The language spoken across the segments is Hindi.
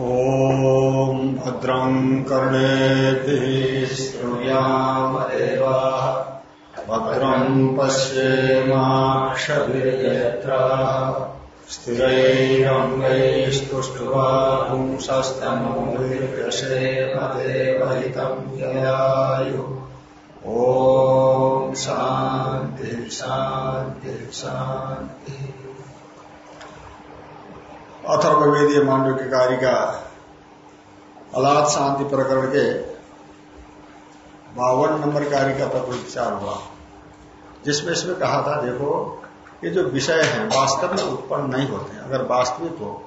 ॐ भद्रम् कर्णेभिः श्रुयामदेवाः। भद्रम् पश्येमाक्षभिर्यत्राः। स्थिरैरङ्गैस्तुष्ट्वा पुंसस्तमोर्यशेमदेवहितम् ययायुः। ॐ शान्ति शान्ति शान्ति। अथर्वेदीय मांडव की कार्य का अलाद शांति प्रकरण के बावन नंबर कार्य का तत्व विचार हुआ। जिसमें इसमें कहा था, देखो, ये जो विषय है, वास्तव में उत्पन्न नहीं होते हैं। अगर वास्तविक हो,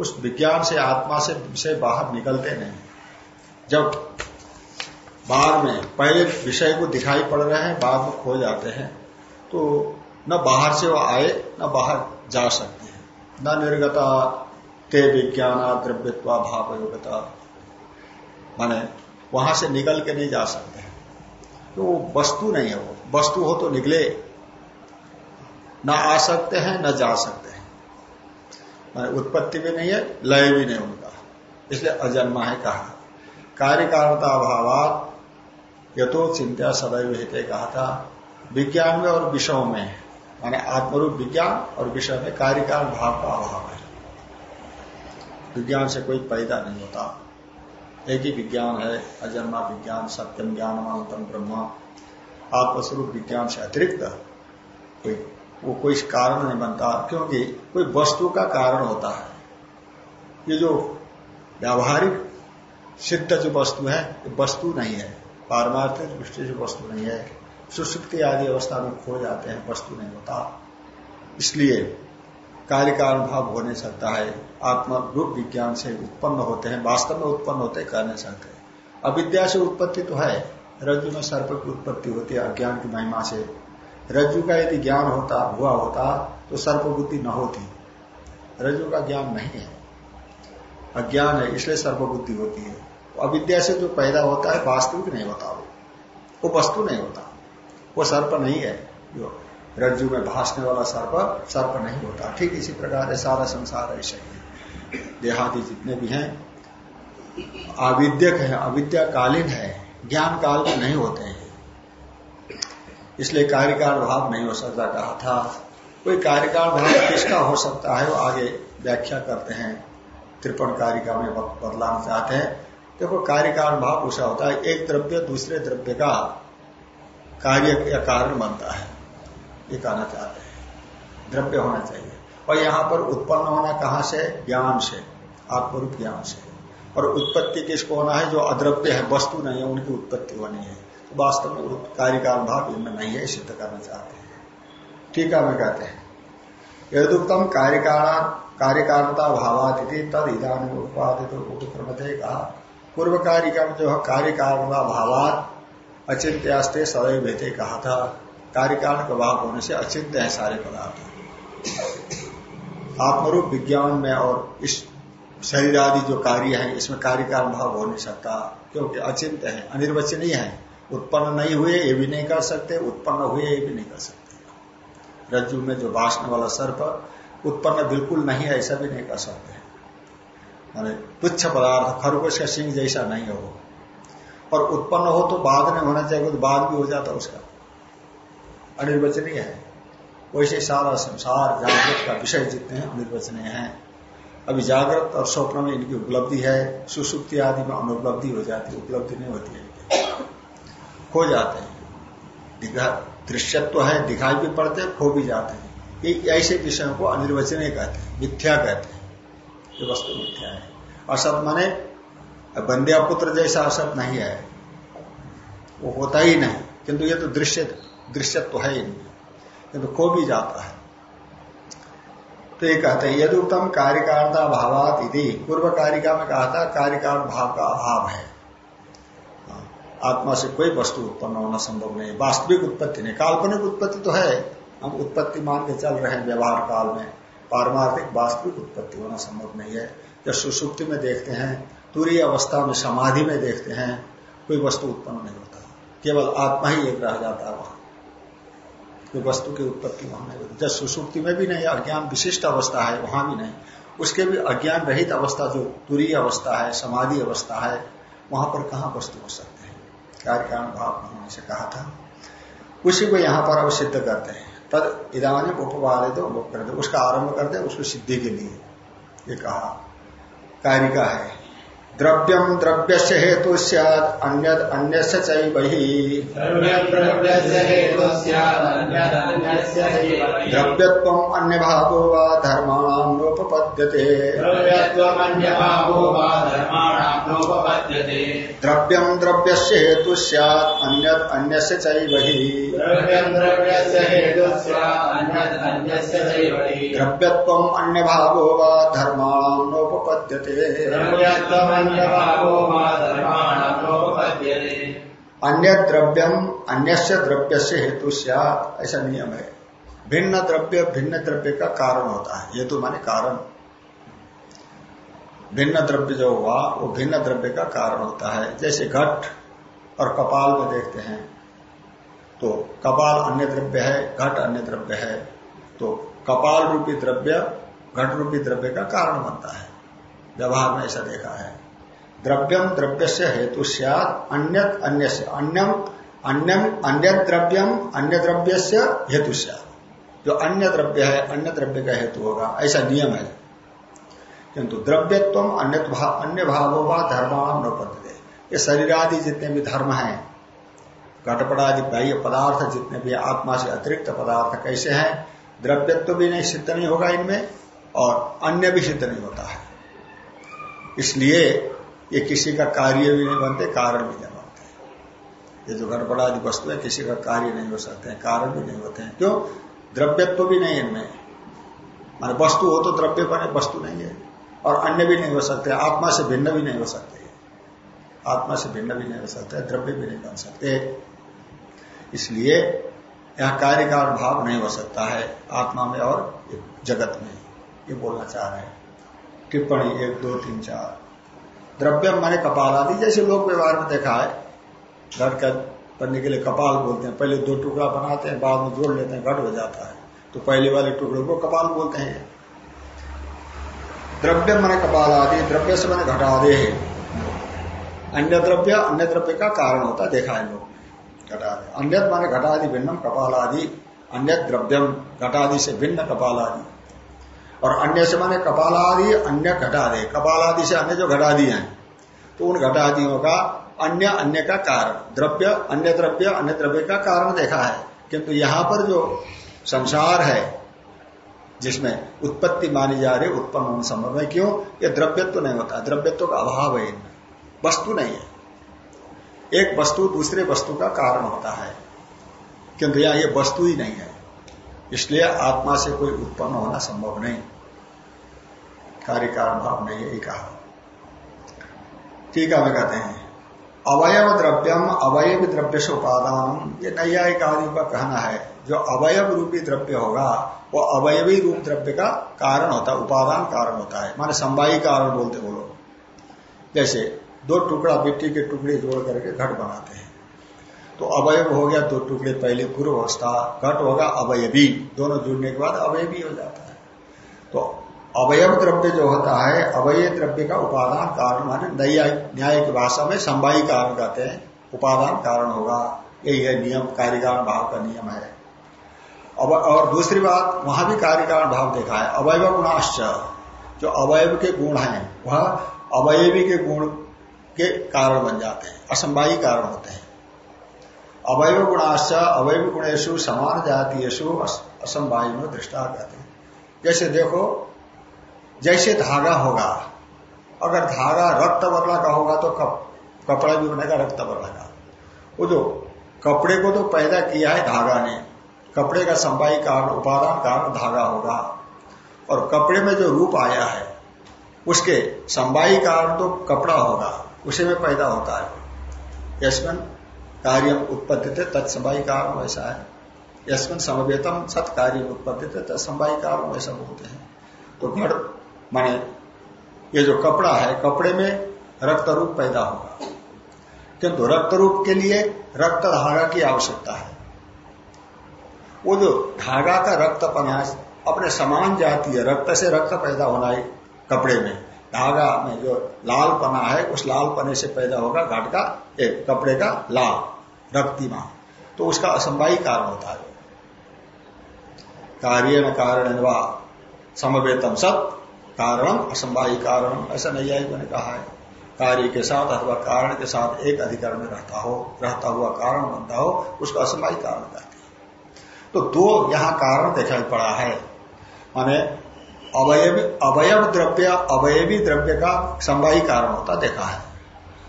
उस विज्ञान से आत्मा से विषय बाहर निकलते नहीं। जब बाद में पहले विषय को दिखाई पड़ रहे हैं, बाद में खो जाते हैं तो न बाहर से वो आए, न बाहर जा सकते। न निर्गता ते विज्ञान द्रव्यत्वा भाव योगता माने, वहाँ से निकल के नहीं जा सकते हैं। तो वो वस्तु नहीं है वो। वस्तु हो तो निकले। न आ सकते हैं, न जा सकते हैं। माने, उत्पत्ति भी नहीं है, लय भी नहीं उनका। इसलिए अजन्मा है कहा। कार्य कारणता अभाव यथो चिंता सदैव हित कहा था। विज्ञान में और विषयों में माने आत्मरूप विज्ञान और विषय में कार्य कारण भाव का अभाव है। विज्ञान से कोई पैदा नहीं होता। एक ही विज्ञान है, अजन्मा विज्ञान, सत्यम ज्ञान अनंतम ब्रह्म। आत्मस्वरूप विज्ञान से अतिरिक्त कोई, वो कोई कारण नहीं बनता, क्योंकि कोई वस्तु का कारण होता है। ये जो व्यावहारिक सिद्ध जो वस्तु है वस्तु नहीं है। पारमार्थिक दृष्टि से वस्तु नहीं है। सुसुप्ति आदि अवस्था में खो जाते हैं, वस्तु नहीं होता। इसलिए कार्य का भाव हो नहीं सकता है। आत्मा रूप विज्ञान से उत्पन्न होते हैं, वास्तव में उत्पन्न होते कह नहीं सकते। अविद्या से उत्पत्ति तो है। रज्जु में सर्प की उत्पत्ति होती है, अज्ञान की महिमा से। रज्जु का यदि ज्ञान होता, हुआ होता तो सर्प बुद्धि न होती। रज्जु का ज्ञान नहीं है। अज्ञान है, इसलिए सर्प बुद्धि होती है। तो अविद्या से जो पैदा होता है, वास्तविक नहीं होता वो। वो वस्तु नहीं होता। वो सर्प नहीं है। जो रज्जु में भासने वाला सर्प सर्प नहीं होता। ठीक इसी प्रकार है, सारा संसार ऐसे ही। देहादि जितने भी हैं, आविद्यक है, अविद्याकालीन है ज्ञान काल में नहीं होते हैं। इसलिए कार्यकाल भाव नहीं हो सकता, कहा था। कोई कार्यकाल भाव किसका हो सकता है, वो आगे व्याख्या करते हैं। त्रिपण कारिका में बदलाना चाहते हैं। देखो, कार्यकाल भाव उसा होता है, एक द्रव्य दूसरे द्रव्य का। कार्य या कारण बनता है। ये कहना चाहते हैं। द्रव्य होना चाहिए। और यहाँ पर उत्पन्न होना कहाँ से? ज्ञान से, आत्मरूप ज्ञान से। और उत्पत्ति किसको होना है? जो अद्रव्य है, वस्तु नहीं है, उनकी उत्पत्ति होनी है। तो वास्तव में कार्यकाल भाव इनमें नहीं है, सिद्ध करना चाहते हैं। ठीक है मैं कहते हैं। यदुक्तम कार्यकारण कार्यकारणता भावातिथि तद इधान उत्पादित उपक्रम कहा। पूर्व कारिका में जो है कार्यकारणता भावात अचिंत्यास्ते सदैव भेते कहा था। कार्यकारण का भाव होने से अचिंत्य है सारे पदार्थ। आत्मरूप विज्ञान में और इस शरीर आदि जो कार्य है, इसमें कार्य कारण भाव हो नहीं सकता, क्योंकि अचिंत है, अनिर्वचनीय है। उत्पन्न नहीं हुए, ये भी नहीं कर सकते, उत्पन्न हुए, ये भी नहीं कर सकते। रज्जु में जो भाषण वाला सर्प, उत्पन्न बिल्कुल नहीं है, ऐसा भी नहीं कर सकते। माने तुच्छ पदार्थ, खरगोश का सिंह जैसा नहीं हो। और उत्पन्न हो तो बाद में होना चाहिए तो बाद भी हो जाता उसका। अनिर्वचनीय है। वैसे सारा संसार, जागृत का विषय जितने हैं, अनिर्वचनीय हैं। अभी जागृत और स्वप्न में इनकी उपलब्धि है, सुसुप्ति आदि में अनुपलब्धि हो जाती है, उपलब्धि नहीं होती है खो जाते हैं। दृश्यत्व है, दिखाई भी पड़ते हैं, खो भी जाते हैं। ये ऐसे विषयों को अनिर्वचनीय कहते हैं, मिथ्या कहते हैं। ये वस्तु मिथ्या है। असत माने बंध्या पुत्र जैसा असत नहीं है। वो होता ही नहीं। किंतु ये तो दृश्य, दृश्यत्व है इनमें किंतु खो भी जाता है। तो ये कहते हैं यदि उत्तम कार्यकारणता भावात यदि पूर्व कारिका में कहा था कार्यकार भाव का अभाव है। आत्मा से कोई वस्तु उत्पन्न होना संभव नहीं। वास्तविक उत्पत्ति नहीं। काल्पनिक उत्पत्ति तो है। हम उत्पत्ति मान के चल रहे हैं व्यवहार काल में। पारमार्थिक वास्तविक उत्पत्ति होना संभव नहीं है। जब सुसुप्ति में देखते हैं तुरी अवस्था में समाधि में देखते हैं, कोई वस्तु उत्पन्न नहीं होता। केवल आत्मा ही एक रह जाता है वहाँ। कोई वस्तु की उत्पत्ति वहाँ नहीं होती। जब सुसुप्ति में भी नहीं, अज्ञान विशिष्ट अवस्था है, वहाँ भी नहीं। उसके भी अज्ञान रहित अवस्था, जो तुरीय अवस्था है, समाधि अवस्था है, वहाँ पर कहा वस्तु हो सकते हैं? कार्य कारण भाव नहीं होने से कहा था। उसी को यहाँ पर अब सिद्ध करते हैं। तद इधानी उपवाद तो करते उसका आरंभ करते उसको सिद्धि के लिए। ये कहा, कारिका है। द्रव्यम द्रव्य से हेतु अन्य अन्य द्रव्यत्व अन्य भावो व धर्माणाम नोपपद्यते द्रव्यम द्रव्य से हेतु अन्य अन्य द्रव्यत्व अन्य भावो व धर्माणाम नोपपद्यते अन्य द्रव्यम अन्य द्रव्य से हेतु ऐसा नियम है। भिन्न द्रव्य भिन्न द्रव्य का कारण होता है। हेतु माने कारण। भिन्न द्रव्य जो हुआ, वो भिन्न द्रव्य का कारण होता है। जैसे घट और कपाल में देखते हैं तो कपाल अन्य द्रव्य है, घट अन्य द्रव्य है। तो कपाल रूपी द्रव्य, घट रूपी द्रव्य का कारण बनता है। व्यवहार में ऐसा देखा है। द्रव्यम द्रव्य से हेतु अन्य अन्य से अन्यम अन्यम अन्य द्रव्यम अन्य द्रव्य से हेतु जो अन्य द्रव्य है अन्य द्रव्य का हेतु होगा, ऐसा नियम है। किंतु द्रव्यत्व अन्य अन्य भावों व धर्माम न पद्धति ये शरीर आदि जितने भी धर्म हैं, घटपटादि बाह्य पदार्थ जितने भी आत्मा से अतिरिक्त पदार्थ कैसे हैं, द्रव्यत्व भी नहीं, सिद्ध नहीं होगा इनमें, और अन्य भी सिद्ध नहीं होता है। इसलिए ये किसी का कार्य भी नहीं बनते, कारण भी नहीं बनते। ये जो गड़बड़ा आदि वस्तु है, किसी का कार्य नहीं हो सकते हैं, कारण भी नहीं होते हैं। क्यों? द्रव्यत्व भी नहीं इनमें। माने वस्तु हो तो द्रव्य बने, वस्तु नहीं है। और अन्य भी नहीं हो सकते, आत्मा से भिन्न भी नहीं हो सकते। आत्मा से भिन्न भी नहीं हो सकते, द्रव्य भी नहीं बन सकते। इसलिए यहाँ कार्य का भाव नहीं हो सकता है, आत्मा में और जगत में। ये बोलना चाह रहे हैं। टिप्पणी एक, दो, तीन, चार। द्रव्यम माने कपाल आदि, जैसे लोग व्यवहार में देखा है घट का करने के लिए कपाल बोलते हैं। पहले दो टुकड़ा बनाते हैं, बाद में जोड़ लेते हैं, घट हो जाता है। तो पहले वाले टुकड़े को कपाल बोलते हैं। द्रव्य माने कपाल आदि, द्रव्य से मैंने घटा दे अन्य द्रव्य अन्य द्रव्य का कारण होता है, देखा है लोग। घटा दे अन्य माने घटादि भिन्नम कपाल आदि अन्य द्रव्यम, घटादि से भिन्न कपाल आदि। और अन्य से माने कपालादि अन्य घटादि। कपालादि से अन्य जो घटादि हैं तो उन घटादियों का अन्य अन्य का कारण, द्रव्य, अन्य द्रव्य अन्य द्रव्य का कारण देखा है। किंतु यहाँ पर जो संसार है, जिसमें उत्पत्ति मानी जा रही, उत्पन्न होने संभव है क्यों? ये द्रव्यत्व नहीं होता। द्रव्यत्व का अभाव है। इनमें वस्तु नहीं है। एक वस्तु दूसरे वस्तु का कारण होता है। किंतु यहाँ ये वस्तु ही नहीं है। इसलिए आत्मा से कोई उत्पन्न होना संभव नहीं। कार्य कारण भाव नहीं यही कहा ठीक है मैं कहते हैं। अवयव द्रव्यम अवयव द्रव्य से उपादान ये नैयायिक आदि का कहना है, जो अवयव रूपी द्रव्य होगा, वो अवयवी रूप द्रव्य का कारण होता है, उपादान कारण होता है। माने संवाई कारण बोलते वो लोग। जैसे दो टुकड़ा मिट्टी के टुकड़े जोड़ करके घट बनाते हैं। तो अवयव हो गया दो टुकड़े, पहले पूर्व अवस्था घट होगा अवयवी। दोनों जुड़ने के बाद अवयवी हो जाता है। तो अवयव द्रव्य जो होता है अवय द्रव्य का उपादान कारण माने न्याय की भाषा में संवाई कारण कहते हैं। उपादान कारण होगा। यही है नियम, कार्यकारण भाव का नियम है। अब, और दूसरी बात, वहाँ भी कार्यकारण भाव देखा है। अवयव गुणाश्च, जो अवयव के गुण हैं, वह अवयवी के गुण के कारण बन जाते हैं असंवाई कारण होते हैं। अवयव गुणाश्च, अवयव गुणेशु समान जातीयशु असंवायु में दृष्टा कहते हैं। जैसे देखो जैसे धागा होगा अगर धागा रक्त वर्णा का होगा तो कप, कपड़ा भी बनेगा रक्त वर्णा का। वो जो कपड़े को तो पैदा किया है धागा ने कपड़े का संवाई कारण उपादान कारण धागा होगा। और कपड़े में जो रूप आया है उसके संवाई कारण तो कपड़ा होगा उसे में पैदा होता है। यशमन कार्य उत्पत्ति थे तत्संवाई कारण वैसा है। यशमन समवेतम सत कार्य उत्पत्ति थे तत्संवाई कारण वैसा बोलते हैं। तो घड़ माने ये जो कपड़ा है, कपड़े में रक्त रूप पैदा होगा। किंतु रक्त रूप के लिए रक्त धागा की आवश्यकता है। वो जो धागा का रक्त पना अपने समान जाती है, रक्त से रक्त पैदा होना है कपड़े में। धागा में जो लाल पना है, उस लाल पने से पैदा होगा घाट का एक कपड़े का लाल, रक्तिमा। तो उसका असंभाई कारण होता है। कार्य न कारण समवेतम सत। कारण असंभाई कारण ऐसा आएगा ने कहा है। कार्य के साथ अथवा कारण के साथ एक अधिकार में रहता हो, रहता हुआ कारण बनता हो, उसको असमय कारण कहते हैं। तो दो यहाँ कारण दिखाई पड़ा है। माने अवयव अवयव द्रव्य, अवयवी द्रव्य का संवाही कारण होता देखा है।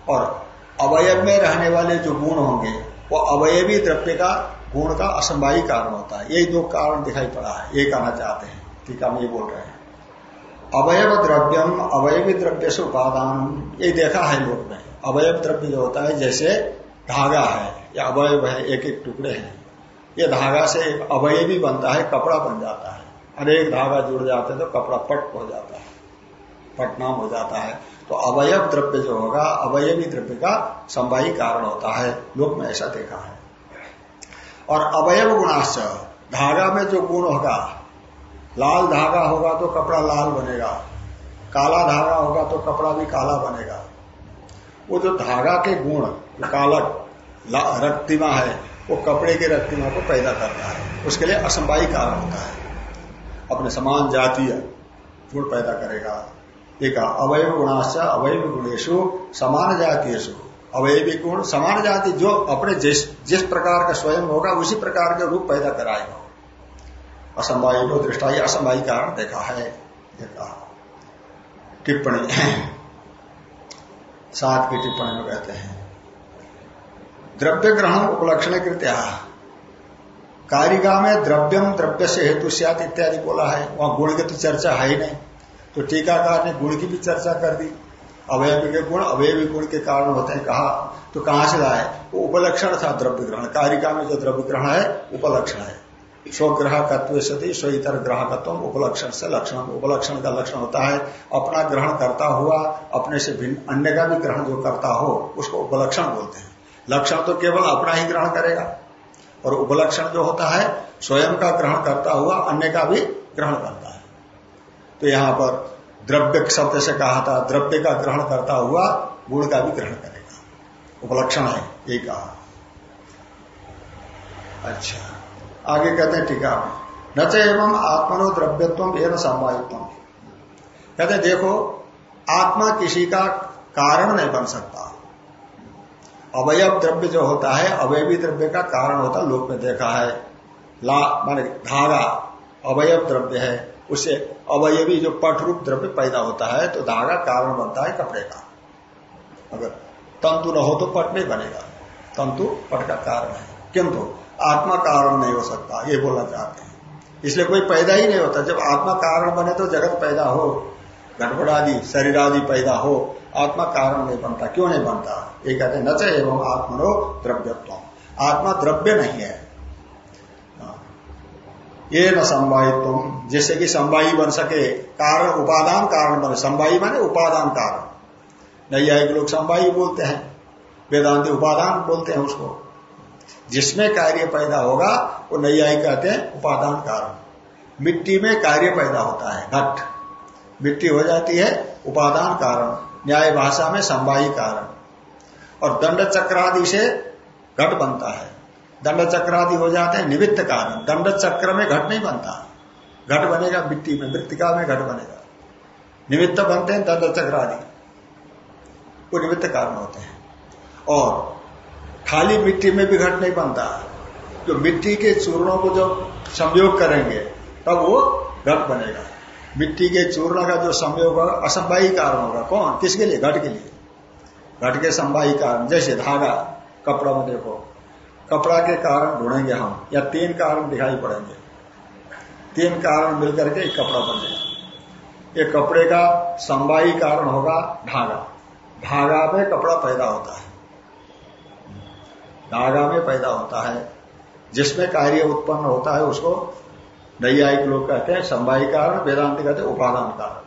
और अवयव में रहने वाले जो गुण होंगे, वो अवयवी द्रव्य का गुण का असंवाही कारण होता है। यही दो कारण दिखाई पड़ा है। ये कहना चाहते हैं। टीका में ये बोल रहे हैं। अवयव द्रव्यम अवयवी द्रव्य से उपादान ये देखा है लोग में अवयव द्रव्य जो होता है, जैसे धागा है, या अवयव है, एक एक टुकड़े हैं। ये धागा से अवयवी बनता है, कपड़ा बन जाता है। अनेक धागा जुड़ जाते हैं तो कपड़ा पट हो जाता है, पटनाम हो जाता है। तो अवयव द्रव्य जो होगा, अवयवी द्रव्य का संवाही कारण होता है। लोग में ऐसा देखा है। और अवयव गुणाश्च, धागा में जो गुण होगा लाल धागा होगा तो कपड़ा लाल बनेगा, काला धागा होगा तो कपड़ा भी काला बनेगा। वो जो धागा के गुण काला रक्तिमा है, वो कपड़े के रक्तिमा को पैदा करता है। उसके लिए असंभाई कारण होता है। अपने समान जातीय गुण पैदा करेगा। एक अवयव गुणाश्च अवयव गुणेशु समान जातीय अवयवी गुण समान जाति, जो अपने जिस जिस प्रकार का स्वयं होगा, उसी प्रकार के रूप पैदा कराएगा। असंभाई को दृष्टा असंभाई कारण देखा है टिप्पणी। सात की टिप्पणी में कहते हैं, द्रव्य ग्रहण उपलक्षण कृत्या। कारिका में द्रव्यम द्रव्य से हेतु सियात इत्यादि बोला है। वहाँ गुण की तो चर्चा है ही नहीं। तो टीकाकार ने गुण की भी चर्चा कर दी। अवयवी के गुण, अवयवी गुण के कारण होते हैं कहा। तो कहाँ से लाए? वो उपलक्षण था द्रव्य ग्रहण। कारिका में जो द्रव्य ग्रहण है, उपलक्षण है। स्वग्राहकत्व सती स्व इतर ग्राहकत्व उपलक्षण से लक्षण, उपलक्षण का लक्षण होता है। अपना ग्रहण करता हुआ, अपने से भिन्न, अन्य का भी ग्रहण जो करता हो, उसको उपलक्षण बोलते हैं। लक्षण तो केवल अपना ही ग्रहण करेगा। और उपलक्षण जो होता है, स्वयं का ग्रहण करता हुआ, अन्य का भी ग्रहण करता है। तो यहाँ पर द्रव्य शब्द से कहा था, द्रव्य का ग्रहण करता हुआ, गुण का भी ग्रहण करेगा। उपलक्षण है, ये कहा। अच्छा। आगे कहते हैं टीका न च एवं आत्मनो द्रव्यत्व एवं संवायुत्व कहते देखो, आत्मा किसी का कारण नहीं बन सकता। अवयव द्रव्य जो होता है, अवयवी द्रव्य का कारण होता लोक में देखा है। ला, माने धागा अवयव द्रव्य है। उससे अवयवी जो पट रूप द्रव्य पैदा होता है तो धागा कारण बनता है कपड़े का। अगर तंतु न हो तो पट नहीं बनेगा। तंतु पट का कारण है। किंतु आत्मा कारण नहीं हो सकता, ये बोलना चाहते हैं। इसलिए कोई पैदा ही नहीं होता। जब आत्मा कारण बने तो जगत पैदा हो घटपट आदि, शरीर आदि पैदा हो, आत्मा कारण नहीं बनता। क्यों नहीं बनता? ये कहते हैं, नच एवं आत्मनो द्रव्यत्व आत्मा द्रव्य नहीं है। ये न संवाहित्व जिससे कि संवाही बन सके, कारण, उपादान कारण बने। संवाही माने उपादान कारण। नहीं नैयायिक लोग संवाही बोलते हैं। वेदांति उपादान बोलते हैं उसको। जिसमें कार्य पैदा होगा, वो नैयायी कहते हैं उपादान कारण। मिट्टी में कार्य पैदा होता है, घट। मिट्टी हो जाती है उपादान कारण, न्याय भाषा में संवाही कारण। और दंड चक्रादि से घट बनता है। दंड चक्रादि हो जाते हैं निमित्त कारण। दंड चक्र में घट नहीं बनता। घट बनेगा मिट्टी में, मृतिका में घट बनेगा। निमित्त बनते हैं दंड चक्रादि। वो निमित्त कारण होते हैं। और खाली मिट्टी में भी घट नहीं बनता। जो मिट्टी के चूर्णों को जब संयोग करेंगे, तब वो घट बनेगा। मिट्टी के चूर्ण का जो संयोग होगा असंभाई कारण होगा। कौन? किसके लिए? घट के लिए। घट के संभाई कारण। जैसे धागा, कपड़ा में देखो। कपड़ा के कारण ढूंढेंगे हम, या तीन कारण दिखाई पड़ेंगे। तीन कारण मिलकर के एक कपड़ा बनेगा एक कपड़े का संवाही कारण होगा धागा। धागा में कपड़ा पैदा होता है। धागा में पैदा होता है। जिसमें कार्य उत्पन्न होता है, उसको नैयायिक लोग कहते हैं संवाही कारण, वेदांत कहते हैं उपादान कारण।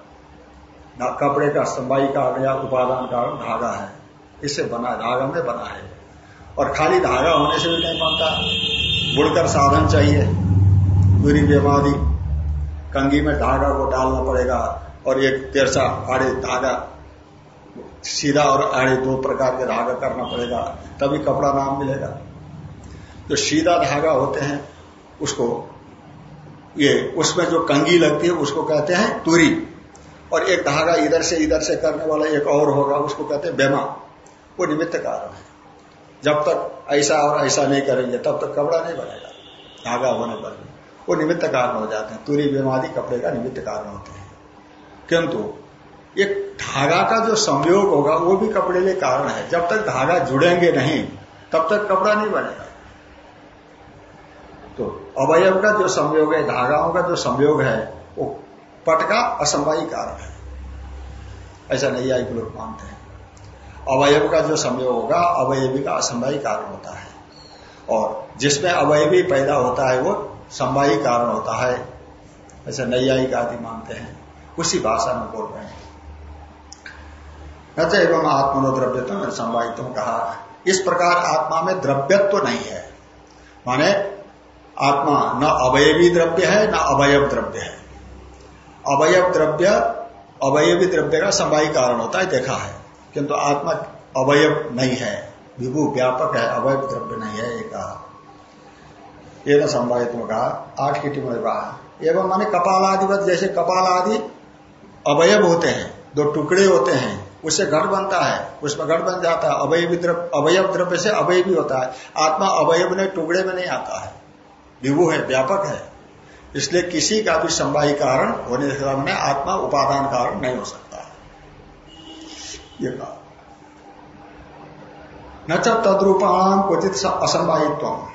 कपड़े का संवाही कारण या उपादान कारण धागा है। इससे बना, धागा में बना है। और खाली धागा होने से भी नहीं बनता। बुड़कर साधन चाहिए। दूरी बेमादी कंगी में धागा को डालना पड़ेगा और एक तेरसा आड़े धागा सीधा और आड़े दो प्रकार के धागा करना पड़ेगा, तभी कपड़ा नाम मिलेगा। जो सीधा धागा होते हैं, उसको, ये, उसमें जो कंगी लगती है, उसको कहते हैं तुरी। और एक धागा इधर से इधर से करने वाला एक और होगा, उसको कहते हैं बेमा। वो निमित्त कारण है। जब तक ऐसा और ऐसा नहीं करेंगे, तब तक कपड़ा नहीं बनेगा, धागा होने पर। वो निमित्त कारण हो जाते हैं। तुरी बेमादी कपड़े का निमित्त कारण होते हैं। किंतु एक धागा का जो संयोग होगा, वो भी कपड़े के कारण है। जब तक धागा जुड़ेंगे नहीं, तब तक कपड़ा नहीं बनेगा। तो अवयव का जो संयोग है, धागाओं का जो संयोग है, वो पट का असंवाही कारण है। ऐसा नहीं आई लोग मानते हैं। अवयव का जो संयोग होगा, अवयवी का असंवाही कारण होता है। और जिसमें अवयवी पैदा होता है, वो संवाही कारण होता है। ऐसा नैयायिक आदि मानते हैं। उसी भाषा में बोल रहे हैं। न एवं आत्मनोद्रव्य तो संवाहित कहा, इस प्रकार आत्मा में द्रव्यत्व तो नहीं है। माने, आत्मा न अवयवी द्रव्य है, न अवयव द्रव्य है। अवयव द्रव्य, अवयवी द्रव्य का संवाही कारण होता है, देखा है। किंतु आत्मा अवयव नहीं है, विभु व्यापक है, अवयव द्रव्य नहीं है एक कहा। ये न कहा, आठ की टिप्पणी कहा। एवं माने कपाल आदि जैसे कपाल आदि अवयव होते हैं, दो टुकड़े होते हैं उससे घट बनता है, उसमें घट बन जाता है, अवयवी द्रव्य, अवयव द्रव्य से अवयवी होता है। आत्मा अवयव ने टुकड़े में नहीं आता है। विभु है, व्यापक है। इसलिए किसी का भी संवाही कारण होने के सामने आत्मा उपादान कारण नहीं हो सकता है। ये कहा। न तद्रूपाणाम क्वचित असंवाहित्व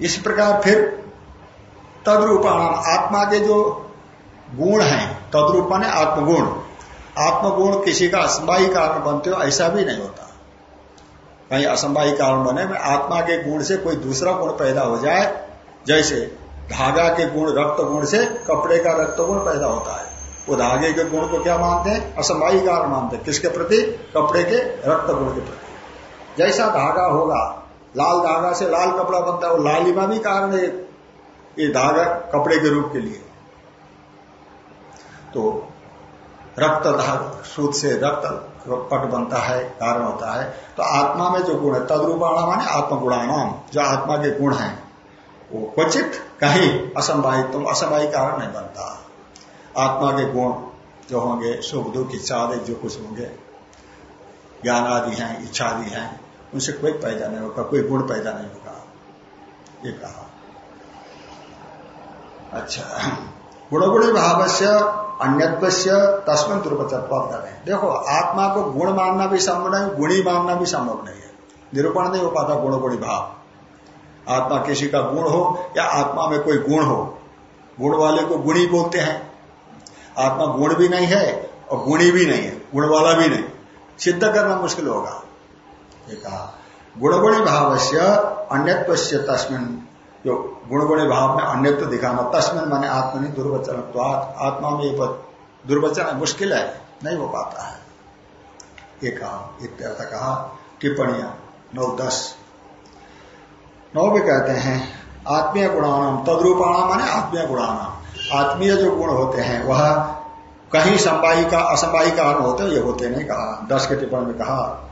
इस प्रकार फिर तद्रूपाणाम आत्मा के जो गुण हैं, तद्रूप आत्मगुण। आत्मगुण किसी का असंभाई कारण बनते हो, ऐसा भी नहीं होता। कहीं असंभाई कारण बने, में आत्मा के गुण से कोई दूसरा गुण पैदा हो जाए, जैसे धागा के गुण, रक्त गुण से कपड़े का रक्त गुण पैदा होता है। वो धागे के गुण को क्या मानते हैं? असंभाई कारण मानते हैं। किसके प्रति? कपड़े के, रक्त गुण के प्रति। जैसा धागा होगा, लाल धागा से लाल कपड़ा बनता है, वो लालिमा भी कारण है, ये धागा कपड़े के रूप के लिए। तो रक्त सूद से रक्त पट बनता है कारण होता है। तो आत्मा में जो गुण है तदरूपाणा माने आत्मगुणानाम जो आत्मा के गुण हैं, वो क्वचित कहीं असंभावित तुम असंभावी कारण नहीं बनता। आत्मा के गुण जो होंगे, सुख, दुख, इच्छा आदि, जो कुछ होंगे, ज्ञान आदि हैं, इच्छा आदि हैं, उनसे कोई पैदा नहीं होगा, कोई गुण पैदा नहीं होगा। ये कहा। अच्छा। गुणगुणी भाव से अन्यत्व से तस्मिन दुर्वचत्व करें देखो, आत्मा को गुण मानना भी संभव नहीं, गुणी मानना भी संभव नहीं है। निरूपण नहीं हो पाता गुण गुणी भाव। आत्मा किसी का गुण हो या आत्मा में कोई गुण हो, गुण वाले को गुणी बोलते हैं। आत्मा गुण भी नहीं है और गुणी भी नहीं है, गुण वाला भी नहीं। सिद्ध करना मुश्किल होगा। ये कहा, गुणगुणी भाव से अन्यत्व से तस्मिन जो गुणगुणी भाव में अन्यत्व तो दिखाना तस्मिन माने आत्मनि दुर्वचन तो आत्मा में दुर्वचन मुश्किल है, नहीं हो पाता है। ये कहा इत्यर्थ कहा, टिप्पणियाँ, नौ दस। नौ भी कहते हैं, आत्मीय गुणानाम, तद्रूपाणाम माने आत्मीय गुणानाम। आत्मीय जो गुण होते हैं, वह कहीं संवाही का असंवाही कारण होते ये होते नहीं कहा। दस के टिप्पणी में कहा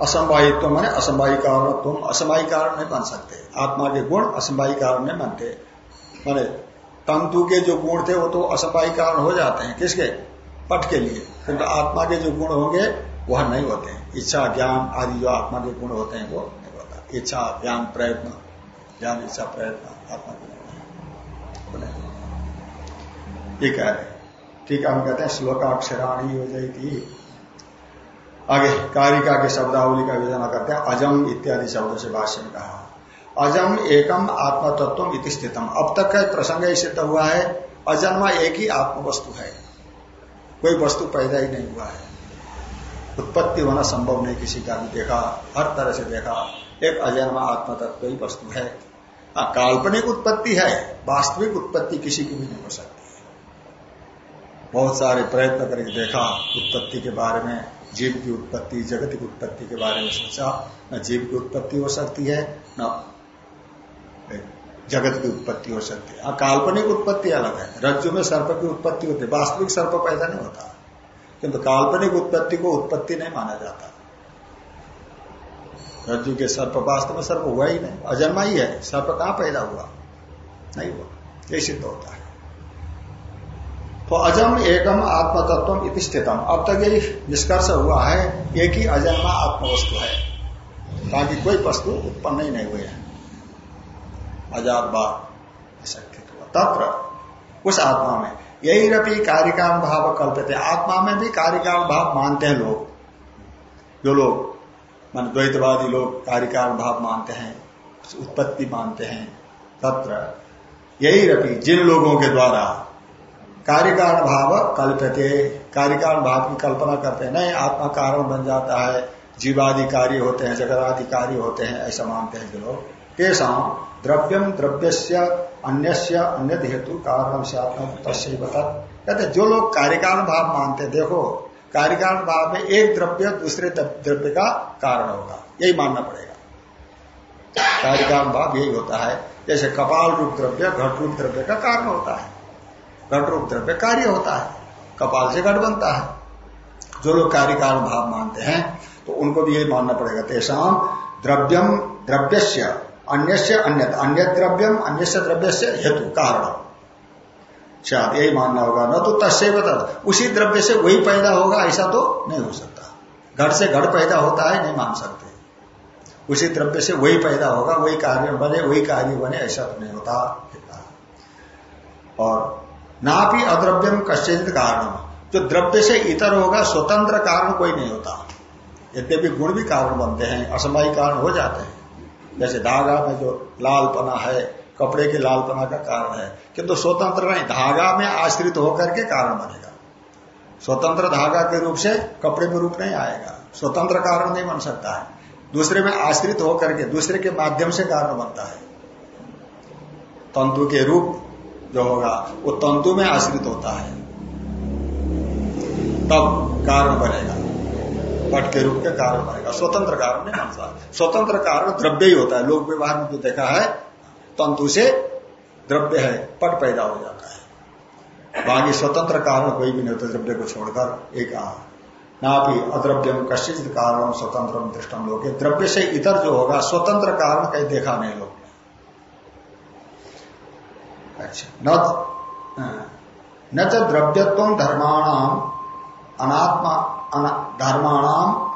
असंवाहित्व मैंने असंवाही कारण तुम असंवाही कारण नहीं बन सकते। आत्मा के गुण असंवाही कारण नहीं बनते। माने तंतु के जो गुण थे वो तो असंवाही कारण हो जाते हैं। किसके? पट के लिए। किंतु तो आत्मा के जो गुण होंगे, वह नहीं होते हैं। इच्छा, ज्ञान आदि जो आत्मा के गुण होते हैं, वो नहीं होता। इच्छा, ज्ञान, प्रयत्न। ज्ञान, इच्छा, प्रयत्न, आत्मा के ठीक है। ठीक हम कहते हैं, श्लोकाक्षराणी हो जाएगी आगे कारिका के शब्दावली का योजना करते हैं अजम इत्यादि शब्दों से भाष्य में कहा। अजम एकम आत्म तत्व इति स्थितम। अब तक का प्रसंग सिद्ध हुआ है अजन्मा एक ही आत्म वस्तु है। कोई वस्तु पैदा ही नहीं हुआ है। उत्पत्ति होना संभव नहीं किसी का भी देखा हर तरह से देखा एक अजन्मा आत्म तत्व ही वस्तु है। हाँ, काल्पनिक उत्पत्ति है वास्तविक उत्पत्ति किसी की भी नहीं हो सकती। बहुत सारे प्रयत्न करके देखा उत्पत्ति के बारे में जीव की उत्पत्ति, जगत की उत्पत्ति के बारे में सोचा, न जीव की उत्पत्ति हो सकती है, न जगत की उत्पत्ति हो सकती है। काल्पनिक उत्पत्ति अलग है। रज्जु में सर्प की उत्पत्ति होती है। वास्तविक सर्प पैदा नहीं होता। किंतु काल्पनिक उत्पत्ति को उत्पत्ति नहीं माना जाता। रज्जु के सर्प वास्तव में सर्प हुआ ही नहीं। अजन्मा ही है। सर्प कहाँ पैदा हुआ? नहीं हुआ। ये सिद्ध होता है। तो अजम एकम आत्मतत्व इति स्थितम। अब तक यही निष्कर्ष हुआ है, एक ही अजन्मा आत्म वस्तु है, ताकि कोई वस्तु उत्पन्न ही नहीं हुए हैं। बात तत्र, उस आत्मा में यही रपी कार्यकाल भाव कल्पते आत्मा में भी कार्यकाल भाव मानते हैं लोग। जो लोग, मान द्वैतवादी लोग कार्यकाल भाव मानते हैं, उत्पत्ति मानते हैं। तत्र यही रपी जिन लोगों के द्वारा कार्यकाल भाव कल्पते। कार्यकाल भाव की कल्पना करते हैं। नहीं, आत्मा कारण बन जाता है। जीवाधिकारी होते हैं जगदादि कार्य होते हैं, ऐसा मानते हैं जो लोग। तेषा द्रव्यम द्रव्य अन्य अन्य हेतु कारण से आत्मा तस्य बता कहते जो लोग कार्यकाल भाव मानते देखो कार्यकाल भाव में एक द्रव्य दूसरे द्रव्य का कारण होगा। यही मानना पड़ेगा। कार्यकाल भाव यही होता है। जैसे कपाल रूप द्रव्य घट रूप द्रव्य का कारण होता है। घट रूप द्रव्य कार्य होता है। कपाल से घट बनता है। जो लोग कार्यकाल भाव मानते हैं तो उनको भी यही मानना पड़ेगा। तेसाम द्रव्यम द्रव्य अन्य अन्य अन्य द्रव्यम अन्य द्रव्य से हेतु, कारण। शायद यही मानना होगा, न तो बता उसी द्रव्य से वही पैदा होगा, ऐसा तो नहीं हो सकता। घट से घट पैदा होता है, नहीं मान सकते। उसी द्रव्य से वही पैदा होगा, वही कार्य बने, वही कार्य बने, ऐसा तो नहीं होता। और ना भी अद्रव्यम कश्चित कारण। जो द्रव्य से इतर होगा, स्वतंत्र कारण कोई नहीं होता। यद्यपि गुण भी कारण बनते हैं, असमय कारण हो जाते हैं। जैसे धागा में जो लालपना है, कपड़े के लालपना का कारण है। किंतु स्वतंत्र नहीं, धागा में आश्रित होकर के कारण बनेगा। स्वतंत्र धागा के रूप से कपड़े में रूप नहीं आएगा। स्वतंत्र कारण नहीं बन सकता है। दूसरे में आश्रित होकर के, दूसरे के माध्यम से कारण बनता है। तंतु के रूप जो होगा, वो तंतु में आश्रित होता है। तब कारण बनेगा। पट के रूप के कारण बनेगा। स्वतंत्र कारण नहीं बनता स्वतंत्र कारण द्रव्य ही होता है। लोक व्यवहार में जो देखा है, तंतु से द्रव्य है, पट पैदा हो जाता है। बाकी स्वतंत्र कारण कोई भी नहीं होता, द्रव्य को छोड़कर एक ना भी अद्रव्यम कशित कारण स्वतंत्र दृष्टम लोग द्रव्य से इतर जो होगा, स्वतंत्र कारण कहीं देखा नहीं लोग अच्छा न तो द्रव्यत्व धर्माणाम अनात्मा धर्माणाम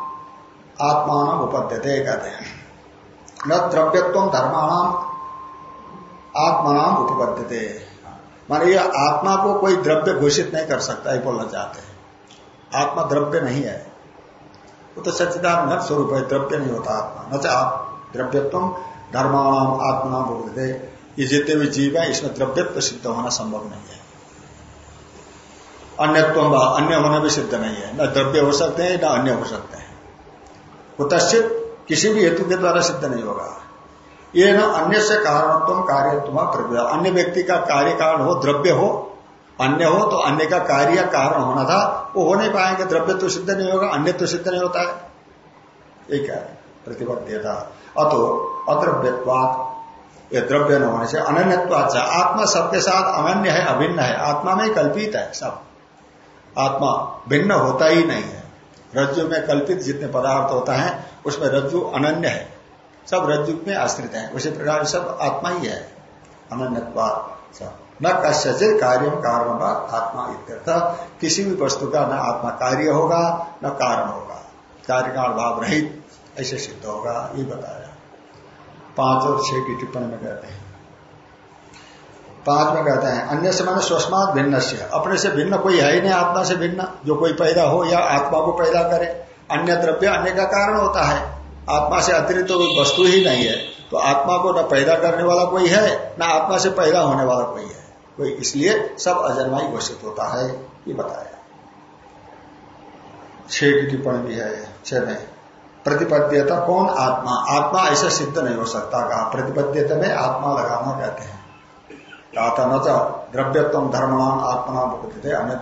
आत्मान उपद्यते कहते हैं न द्रव्यत्व धर्माणाम आत्मानाम उपबद्धते माने ये आत्मा को कोई द्रव्य घोषित नहीं कर सकता, ये बोलना चाहते हैं। आत्मा द्रव्य नहीं है। वो तो सच्चिदान न स्वरूप है, द्रव्य नहीं होता आत्मा। न चाह, द्रव्यत्व धर्माणाम आत्मा बोलते ये जितने भी जीव है, इसमें द्रव्यत्व सिद्ध होना संभव नहीं है। अन्यत्व अन्य होना भी सिद्ध नहीं है। न द्रव्य हो सकते हैं, न अन्य हो सकते हैं। कुतश्चित किसी भी हेतु के द्वारा सिद्ध नहीं होगा। ये न अन्य से कारणत्व कार्य तुम्हारा अन्य व्यक्ति का कार्य कारण हो, द्रव्य हो, अन्य हो तो अन्य का कार्य या कारण होना था, वो हो नहीं पाएँगे। द्रव्य तो सिद्ध नहीं होगा, अन्य तो सिद्ध नहीं होता है। एक है, प्रतिबद्धता। अतो अद्रव्यवाद ये द्रव्य न होने से अनन्यवाद आत्मा सबके साथ अनन्य है, अभिन्न है। आत्मा में कल्पित है सब। आत्मा भिन्न होता ही नहीं है। रज्जु में कल्पित जितने पदार्थ होता है, उसमें रज्जु अनन्य है। सब रज्जु में आश्रित है। उसी प्रकार सब आत्मा ही है। अनन्यवाद न कश्यचित कार्य कारण आत्मा इत्यर्थ। किसी भी वस्तु का न आत्मा कार्य होगा, न कारण होगा। कार्य का भाव रहित, ऐसे सिद्ध होगा। ये बताया। पाँच और छह की टिप्पणी में कहते हैं। पाँच में कहते हैं, अन्य से मैंने स्वस्मात भिन्न से। अपने से भिन्न कोई है ही नहीं, आत्मा से भिन्न। जो कोई पैदा हो या आत्मा को पैदा करे। अन्य द्रव्य अन्य का कारण होता है। आत्मा से अतिरिक्त तो कोई वस्तु ही नहीं है। तो आत्मा को न पैदा करने वाला कोई है, न आत्मा से पैदा होने वाला कोई है। कोई इसलिए सब अजन्माई घोषित होता है। ये बताया। छह की टिप्पणी भी है, छह में प्रतिपद्यता कौन आत्मा? आत्मा ऐसा सिद्ध नहीं हो सकता, कहा प्रतिपद्यता में आत्मा लगाना कहते हैं। कहा न द्रव्यत्व धर्मणाम आत्मा थे अन्य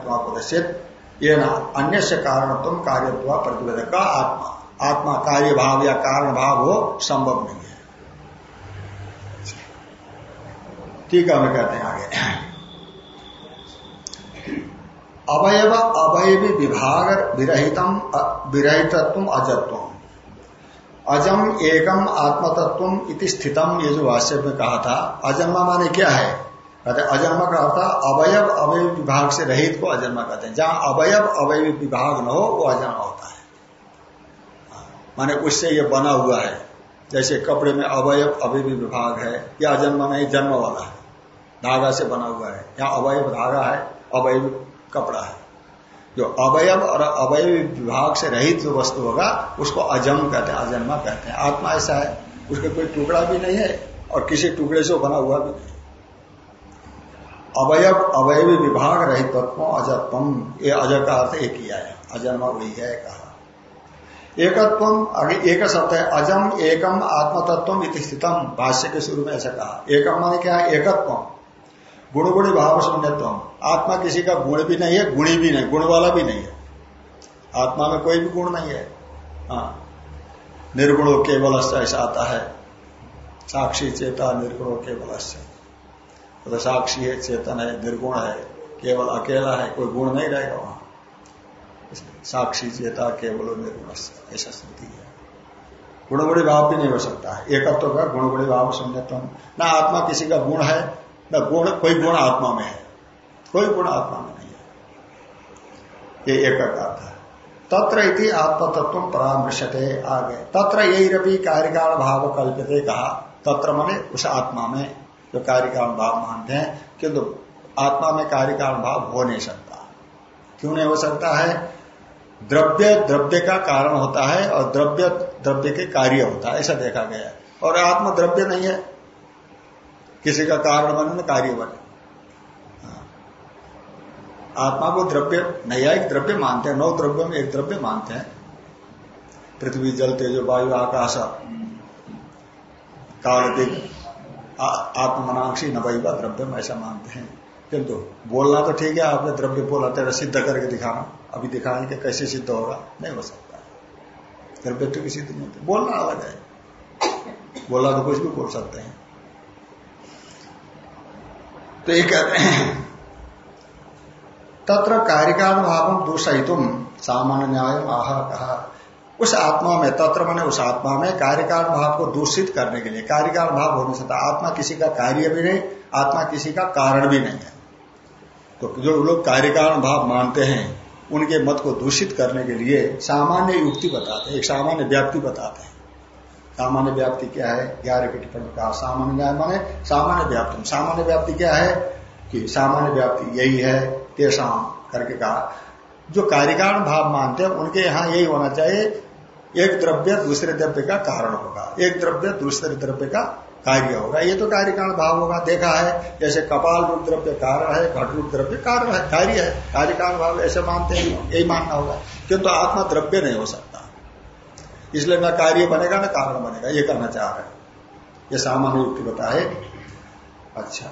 ये न अन्य से कारणत्व कार्यत्व प्रतिबद्ध का आत्मा। आत्मा कार्य भाव या कारण भाव हो, संभव नहीं है। ठीक है कहते हैं आगे। अवयव, अवयवी विभाग, विरहितम विरहितत्व अजत्व अजम एकम आत्मतत्व इति स्थितम, ये जो वाष्य में कहा था, अजन्मा माने क्या है? कहते अजन्मा का अर्थ अवयव अवय विभाग से रहित को अजन्मा कहते हैं। जहाँ अवयव अवय विभाग न हो, वो अजन्मा होता है। माने उससे ये बना हुआ है। जैसे कपड़े में अवयव अवय विभाग है, या अजन्मा नहीं जन्म वाला है। धागा से बना हुआ है। या अवयव धागा है, अवयव कपड़ा है। जो अवयव और अवयव विभाग से रहित जो वस्तु होगा, उसको अजम कहते हैं, अजन्मा कहते हैं। आत्मा ऐसा है, उसके कोई टुकड़ा भी नहीं है और किसी टुकड़े से बना हुआ भी नहीं। अवयव, अवयवी विभाग रहित तत्व अजत्वम ये अज का अर्थ एक किया है। अजन्मा वही है कहा एकत्व, आगे एक शब्द है, अजम, एकम आत्म तत्व स्थितम, भाष्य के शुरू में ऐसा कहा। एकम माने क्या है? एकत्व। गुण गुणी भाव शून्यत्व। आत्मा किसी का गुण भी नहीं है, गुणी भी नहीं, गुण वाला भी नहीं है। आत्मा में कोई भी गुण नहीं है। हाँ। निर्गुणो केवल ऐसा आता है। साक्षी चेता निर्गुणो केवल तो साक्षी है, चेतन है, निर्गुण है, केवल अकेला है, कोई गुण नहीं रहेगा वहाँ। साक्षी, चेता, केवल निर्गुण ऐसा स्थिति है। गुणगुणी भाव भी नहीं हो सकता। है एकत्व का गुणगुणी भाव शून्यत्व। न आत्मा किसी का गुण है न गुण, कोई गुण आत्मा में है। कोई गुण आत्मा में नहीं है। ये एक अर्थ है तत्र इति आत्मतत्व परामृशते आगे। तत्र यही रवि कार्यकाल भाव कल्पते कहा। तत्र मने उस आत्मा में जो कार्य कारण भाव मानते हैं, किंतु आत्मा में कार्य कारण भाव हो नहीं सकता। क्यों नहीं हो सकता है? द्रव्य द्रव्य का कारण होता है और द्रव्य द्रव्य के कार्य होता है। ऐसा देखा गया और आत्मा द्रव्य नहीं है। किसी का कारण बने न कार्य बने। हाँ। आत्मा को द्रव्य, नैयायिक द्रव्य मानते हैं, नौ द्रव्यों में एक द्रव्य मानते हैं। पृथ्वी, जल, तेज, वायु, आकाश काल आत्मनाक्षी, नवैवा द्रव्यम ऐसा मानते हैं। किंतु बोलना तो ठीक है, आपने द्रव्य बोला, तेरा सिद्ध करके दिखाना। अभी दिखाने के कैसे सिद्ध होगा? नहीं हो सकता। द्रव्य तो की सिद्ध नहीं होती। बोलना अलग है। बोला तो कुछ भी बोल सकते हैं। तो ये कहते हैं, तत्र कार्यकाल भाव दूषितुम सामान्य न्याय आह कहा उस आत्मा में, तत्र मैंने उस आत्मा में कार्यकाल भाव को दूषित करने के लिए कार्यकाल भाव हो नहीं सकता आत्मा किसी का कार्य भी नहीं, आत्मा किसी का कारण भी नहीं है। तो जो लोग कार्यकाल भाव मानते हैं, उनके मत को दूषित करने के लिए सामान्य युक्ति बताते हैं, एक सामान्य व्याप्ति बताते हैं। सामान्य व्याप्ति क्या है? ग्यारह की टिप्पणी कहा, सामान्य न्याय माने सामान्य व्याप्ति। सामान्य व्याप्ति क्या है? कि सामान्य व्याप्ति यही है, तेसाम करके कहा। जो कार्यकारण भाव मानते हैं, उनके यहाँ यही होना चाहिए, एक द्रव्य दूसरे द्रव्य का कारण होगा। एक द्रव्य दूसरे द्रव्य का कार्य होगा। ये तो कार्य कारण भाव होगा। देखा है, जैसे कपाल रूप द्रव्य कारण है, घट रूप द्रव्य कारण है, कार्य है। कार्य कारण भाव ऐसे मानते हैं, यही मानना होगा। किंतु आत्मा द्रव्य नहीं हो सकता। इसलिए न कार्य बनेगा, न कारण बनेगा। ये करना चाह रहे ये सामान्य युक्ति बताए। अच्छा।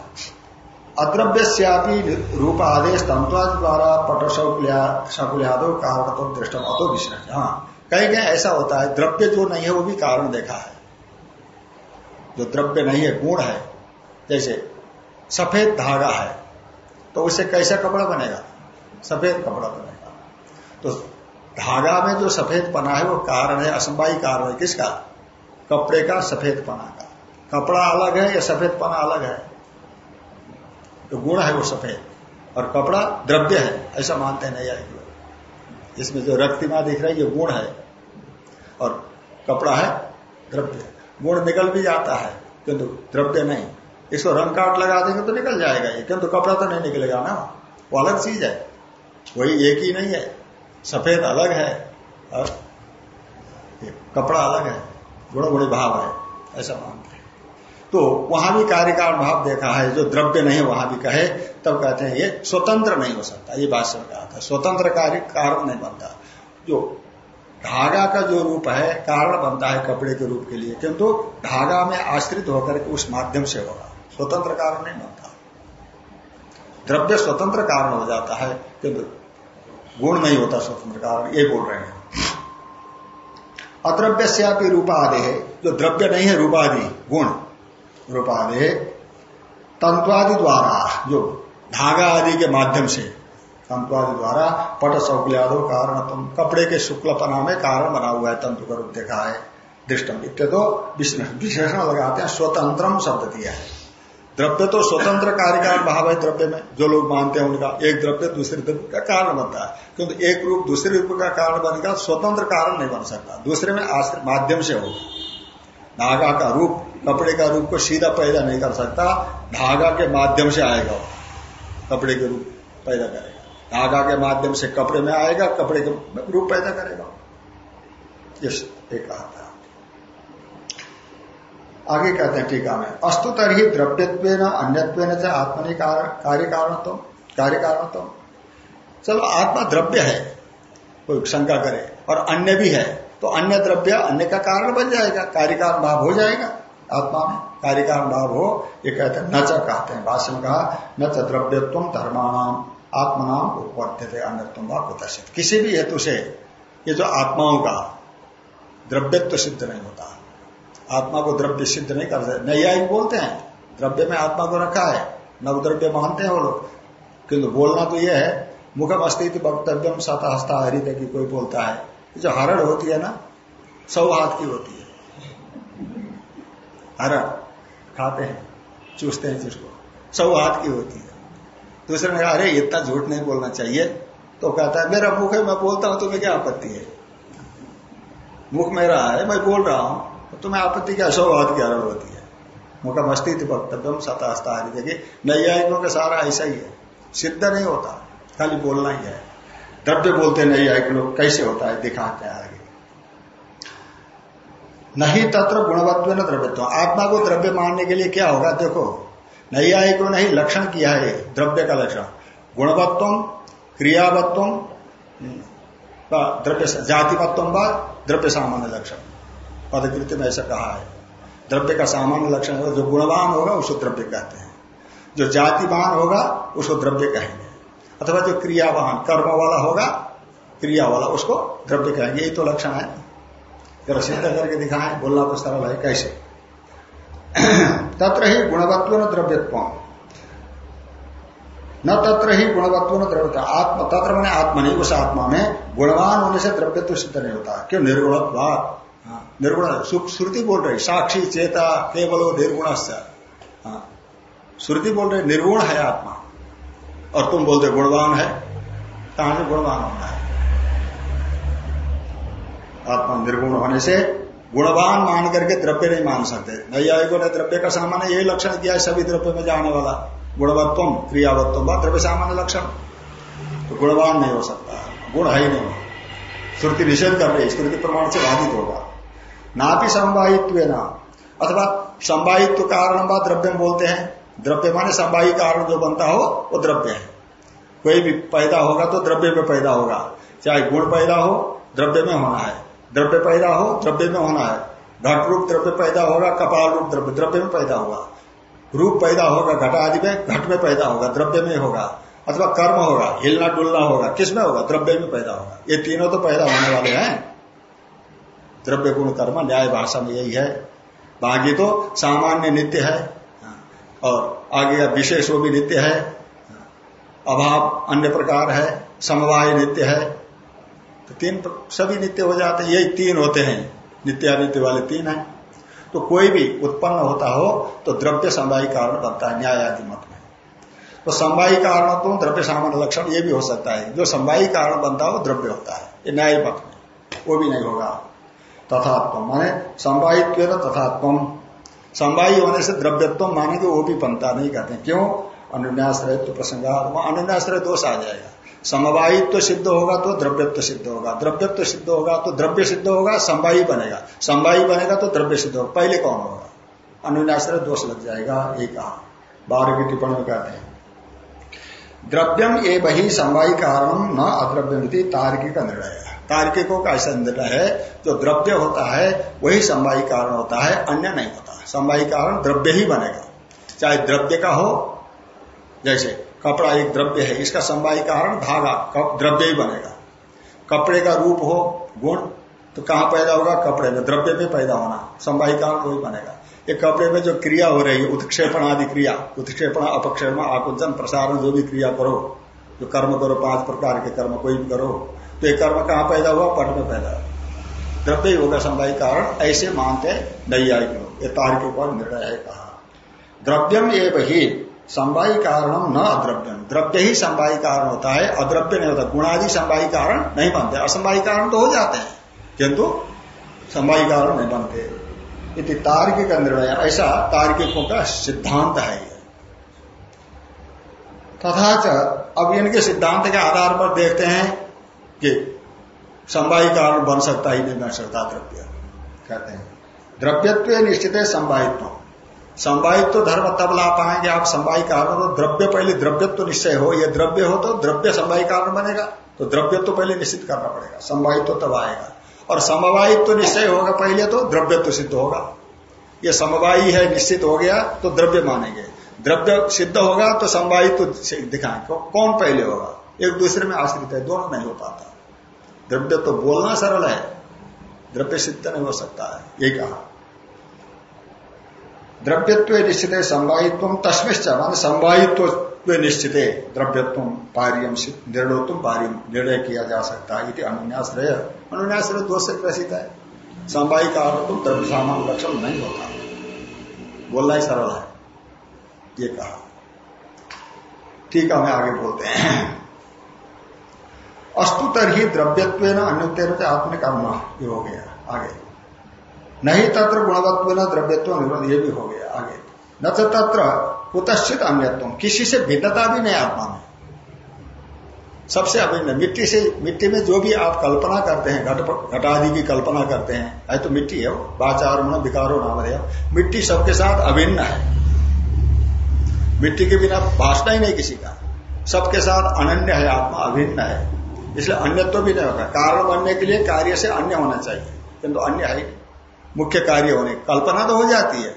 अद्रव्य श्यापी रूप आदेश तंत्वाद द्वारा पट शकुल्यादो कारणत्व दृष्टम। अतो विश्लेषण हाँ। कहीं कहीं ऐसा होता है, द्रव्य जो नहीं है, वो भी कारण देखा है। जो द्रव्य नहीं है, गुण है। जैसे सफ़ेद धागा है तो उससे कैसा कपड़ा बनेगा? सफ़ेद कपड़ा बनेगा। तो धागा में जो सफ़ेद पना है, वो कारण है असंभाई कारण है किसका? कपड़े का सफ़ेद पना का। कपड़ा अलग है या सफ़ेद पना अलग है? तो गुण है वो सफ़ेद। और कपड़ा द्रव्य है, ऐसा मानते नहीं आएगी इसमें जो रक्तिमा दिख रहा है, ये गुण है। और कपड़ा है, द्रव्य। गुण निकल भी जाता है, किंतु द्रव्य नहीं। इसको रंग काट लगा देंगे तो निकल जाएगा ये, किंतु कपड़ा तो नहीं निकलेगा ना। वो अलग चीज़ है। वही एक ही नहीं है। सफ़ेद अलग है और कपड़ा अलग है गुण गुणी भाव है, ऐसा मानते हैं। तो वहाँ भी कार्यकाल भाव देखा है, जो द्रव्य नहीं वहाँ भी कहे, तब कहते हैं ये स्वतंत्र नहीं हो सकता, ये बात कहा था। स्वतंत्र कार्य कारण नहीं बनता। जो धागा का जो रूप है, कारण बनता है कपड़े के रूप के लिए, किंतु धागा में आश्रित होकर के उस माध्यम से होगा। स्वतंत्र कारण नहीं बनता। द्रव्य स्वतंत्र कारण हो जाता है, किंतु गुण नहीं होता स्वतंत्र कारण ये बोल रहे हैं। अद्रव्य से आप रूपाधे है जो द्रव्य नहीं है रूपाधि गुण रूपाधे तंत्वादि द्वारा, जो धागा आदि के माध्यम से, तंत्वादि द्वारा पट शौकलियादो कारण कपड़े के शुक्लपना में कारण बना हुआ है, तंतु का रूप देखा है दृष्टम इत्यादि विशेषण लगाते हैं स्वतंत्रम शब्द दिया है। द्रव्य तो स्वतंत्र कार्य का भाव है द्रव्य में, जो लोग मानते हैं उनका, एक द्रव्य दूसरे द्रव्य का कारण बनता है। क्योंकि एक रूप दूसरे रूप का कारण बनेगा स्वतंत्र कारण नहीं बन सकता। दूसरे में आश्रय माध्यम से होगा। धागा का रूप, कपड़े का रूप को सीधा पैदा नहीं कर सकता, धागा के माध्यम से आएगा कपड़े के रूप पैदा करेगा। धागा के माध्यम से कपड़े में आएगा, कपड़े के रूप पैदा करेगा एक कहा था आगे कहते हैं टीका में, अस्तु तरही द्रव्यत्व न अन्यत्व आत्मनि कार्य कारण तो कार्य कारण तो चलो, आत्मा द्रव्य है, कोई शंका करे, और अन्य भी है तो अन्य द्रव्य, अन्य का कारण बन जाएगा कार्य कारण भाव हो जाएगा, आत्मा में कार्य कारण भाव हो, ये कहते हैं नच कहते हैं, भाष्य में कहा, न च द्रव्यत्व धर्माणाम आत्मनाम उपवर्त्य थे अन्यत्व व किसी भी हेतु से, ये जो आत्माओं का द्रव्यत्व सिद्ध नहीं होता आत्मा को द्रव्य सिद्ध नहीं कर सकते। नैयायिक बोलते हैं, द्रव्य में आत्मा को रखा है। नव द्रव्य मानते हैं वो लोग। किंतु बोलना तो यह है, मुखम अस्तित्व वक्तव्यम सता हस्ता हरित की कोई बोलता है। जो हरण होती है ना सौ हाथ की होती है। हरण खाते हैं, चूसते हैं जिसको। सौ हाथ की होती है। दूसरे ने कहा, अरे, इतना झूठ नहीं बोलना चाहिए। तो कहता है, मेरा मुख है, मैं बोलता हूँ, तुम्हें क्या आपत्ति है? मुख मेरा है, मैं बोल रहा हूँ। तुम्हें आपत्ति क्या सौभाग्य की आरंभ होती है। मुखम अस्तित्व वक्तव्यम सतास्ता देखिए नैयायिकों का सारा ऐसा ही है। सिद्ध नहीं होता। खाली बोलना ही है। द्रव्य बोलते नैयायिक लोग, कैसे होता है? दिखाते हैं आगे। नहीं तत्र गुणवत्व न द्रव्यत्व। आत्मा को द्रव्य मानने के लिए क्या होगा? देखो, नैयायिकों ने ही लक्षण किया है, द्रव्य का लक्षण। गुणवत्व क्रियावत्व द्रव्य जातिवत्व व द्रव्य सामान्य लक्षण। पदकृत्य में ऐसा कहा है। द्रव्य का सामान्य लक्षण जो गुणवान होगा उसको द्रव्य कहते हैं। जो जातिवान होगा उसको द्रव्य कहेंगे। अथवा जो क्रियावान कर्म वाला होगा क्रिया वाला उसको द्रव्य कहेंगे। यही तो लक्षण है। जरा सिद्ध करके दिखाए बोलना तो सरल है कैसे? तत्र ही गुणवत्व न द्रव्यत्व। न तत्र ही गुणवत्व द्रव्य आत्मा तत्र मैंने आत्मा नहीं उस आत्मा में गुणवान होने से द्रव्यत्व सिद्ध नहीं होता। क्यों? निर्गुण हाँ, निर्गुण श्रुति बोल रही साक्षी चेता केवल निर्गुण हाँ, श्रुति बोल रही निर्गुण है आत्मा। और तुम बोलते गुणवान है। कहाँ से गुणवान होना है। आत्मा निर्गुण होने से गुणवान मान करके द्रव्य नहीं मान सकते। नैयायिकों ने द्रव्य का सामान्य यही लक्षण किया है सभी द्रव्य में जाने वाला। गुणवत्व क्रियावत्व द्रव्य सामान्य लक्षण। तो गुणवान नहीं हो सकता। गुण है ही नहीं। श्रुति निषेध कर रही श्रुति प्रमाण से बाधित होगा। ना भी संवाहित्व न अथवा संवाहित्व कारण व द्रव्य बोलते हैं। द्रव्य माने संवाही कारण जो बनता हो, वो द्रव्य है। कोई भी पैदा होगा तो द्रव्य में पैदा होगा। चाहे गुण पैदा हो, द्रव्य में होना है। द्रव्य पैदा हो, द्रव्य में होना है। घट रूप द्रव्य पैदा होगा, कपाल रूप द्रव्य द्रव्य में पैदा होगा। रूप पैदा होगा, घट आदि में, घट में पैदा होगा, द्रव्य में होगा। अथवा कर्म होगा, हिलना डुलना होगा, किसमें होगा? द्रव्य में पैदा होगा। ये तीनों तो पैदा होने वाले हैं। द्रव्य गुण कर्म, न्याय भाषा में यही है। बाकी तो सामान्य नित्य है, और आगे विशेष वो भी नित्य है। अभाव अन्य प्रकार है, समवाय नित्य है। तो तीन सभी नित्य हो जाते हैं, यही तीन होते हैं। नित्यानित्य वाले तीन है। तो कोई भी उत्पन्न होता हो तो द्रव्य समवायी कारण बनता है, न्याय आदि मत में। तो समवायी कारण तो द्रव्य सामान्य लक्षण ये भी हो सकता है। जो समवायी कारण बनता हो द्रव्य होता है। ये न्याय मत में, वो भी नहीं होगा। तथात्म माने संवाहित्व तथात्म संवाही होने से द्रव्यत्व मानेंगे वो भी बनता नहीं कहते क्यों? अनुन्याश्रय तो प्रसंगार वहाँ अनुन्याश्रय दोष आ जाएगा। समवायित्व सिद्ध होगा तो द्रव्यत्व सिद्ध होगा। द्रव्यत्व सिद्ध होगा तो द्रव्य सिद्ध होगा संवाही बनेगा। संवाही बनेगा तो द्रव्य सिद्ध होगा। पहले कौन होगा? अनुन्याश्रय दोष लग जाएगा एक कहा। बारह की टिप्पणी में कहते हैं। द्रव्यम ए बही समवायी कारण न अद्रव्यमिति तार्किक निर्णय। है तार्किकों का ऐसा निर्णय है, जो द्रव्य होता है, वही समवायी कारण होता है, अन्य नहीं होता। समवायी कारण द्रव्य ही बनेगा। चाहे द्रव्य का हो, जैसे कपड़ा एक द्रव्य है, इसका समवायी कारण धागा द्रव्य ही बनेगा। कपड़े का रूप हो, गुण तो कहाँ पैदा होगा? कपड़े में, द्रव्य में पैदा होना। समवायी कारण वही बनेगा। एक कपड़े में जो क्रिया हो रही है, उत्क्षेपण आदि क्रिया, उत्क्षेपण, अपक्षेपण, आकुंचन, प्रसारण, जो भी क्रिया करो, जो कर्म करो, पाँच प्रकार के कर्म कोई भी करो तो एक कर्म कहाँ पैदा हुआ? पट में पैदा हुआ। द्रव्य होगा संभाई कारण ऐसे मानते नहीं आई लोग। ये तार्किक पर निर्णय है कहा। द्रव्यम एवं ही संवाई कारण न अद्रव्यम। द्रव्य ही संवाई कारण होता है, अद्रव्य नहीं होता। गुणादि संवाई कारण नहीं बनते। असंवाई कारण तो हो जाते हैं, किंतु संवाई कारण नहीं बनते। इति तार्किक निर्णय। ऐसा तार्किकों का सिद्धांत है तथा अब इनके सिद्धांत के आधार पर देखते हैं कि संवाही कारण बन सकता ही नहीं बन सकता द्रव्य। कहते हैं, द्रव्यत्व निश्चित है संवाहित्व। संवाहित्व तो धर्म तब ला पाएँगे आप संवाही कारण तो द्रव्य पहले द्रव्यत्व निश्चय हो, ये द्रव्य हो तो द्रव्य संवाही कारण बनेगा तो द्रव्यत्व तो पहले निश्चित करना पड़ेगा, संवाहित्व तब आएगा। और समवायित्व निश्चय होगा पहले तो द्रव्यत्व सिद्ध होगा। ये समवायी है, निश्चित हो गया तो द्रव्य मानेंगे। द्रव्य सिद्ध होगा तो समवायित्व दिखाएँगे कौन पहले होगा? एक दूसरे में आश्रित है दोनों नहीं हो पाता। द्रव्य तो बोलना सरल है, द्रव्य सिद्ध नहीं हो सकता है, ये कहा। द्रव्यत्व निश्चित है संवाहित्व तस्मिश्च, मान संवाहित्व निश्चित है द्रव्यत्व पार्यम निर्णोत्व पार्यम निर्णय किया जा सकता है अनुन्याश्रय। अनुन्याश्रय दोष से प्रसिद्ध है। संवाही का तुम द्रव्य सामान लक्षण नहीं होता। बोलना ही सरल है, ये कहा। ठीक है, हमें आगे बोलते हैं। अस्तु तरही द्रव्यत्व अन्य आत्मिक कर्म ये हो गया, आगे। नहीं तत्र गुणवत्व न द्रव्यत्व निरोध ये भी हो गया, आगे। न तो तत्र कुतश्चित अन्यत्व। किसी से भिन्नता भी नहीं आत्मा में। सबसे अभिन्न मिट्टी से, मिट्टी में जो भी आप कल्पना करते हैं, घट, घटादि की कल्पना करते हैं है तो मिट्टी है बाचार मन विकारो नाम है मिट्टी सबके साथ अभिन्न है। मिट्टी के बिना भाषण ही नहीं किसी का। सबके साथ अनन्य है आत्मा, अभिन्न है। इसलिए अन्य तो भी नहीं होगा कारण बनने के लिए कार्य से अन्य होना चाहिए। किंतु अन्य है मुख्य कार्य होने। कल्पना तो हो जाती है।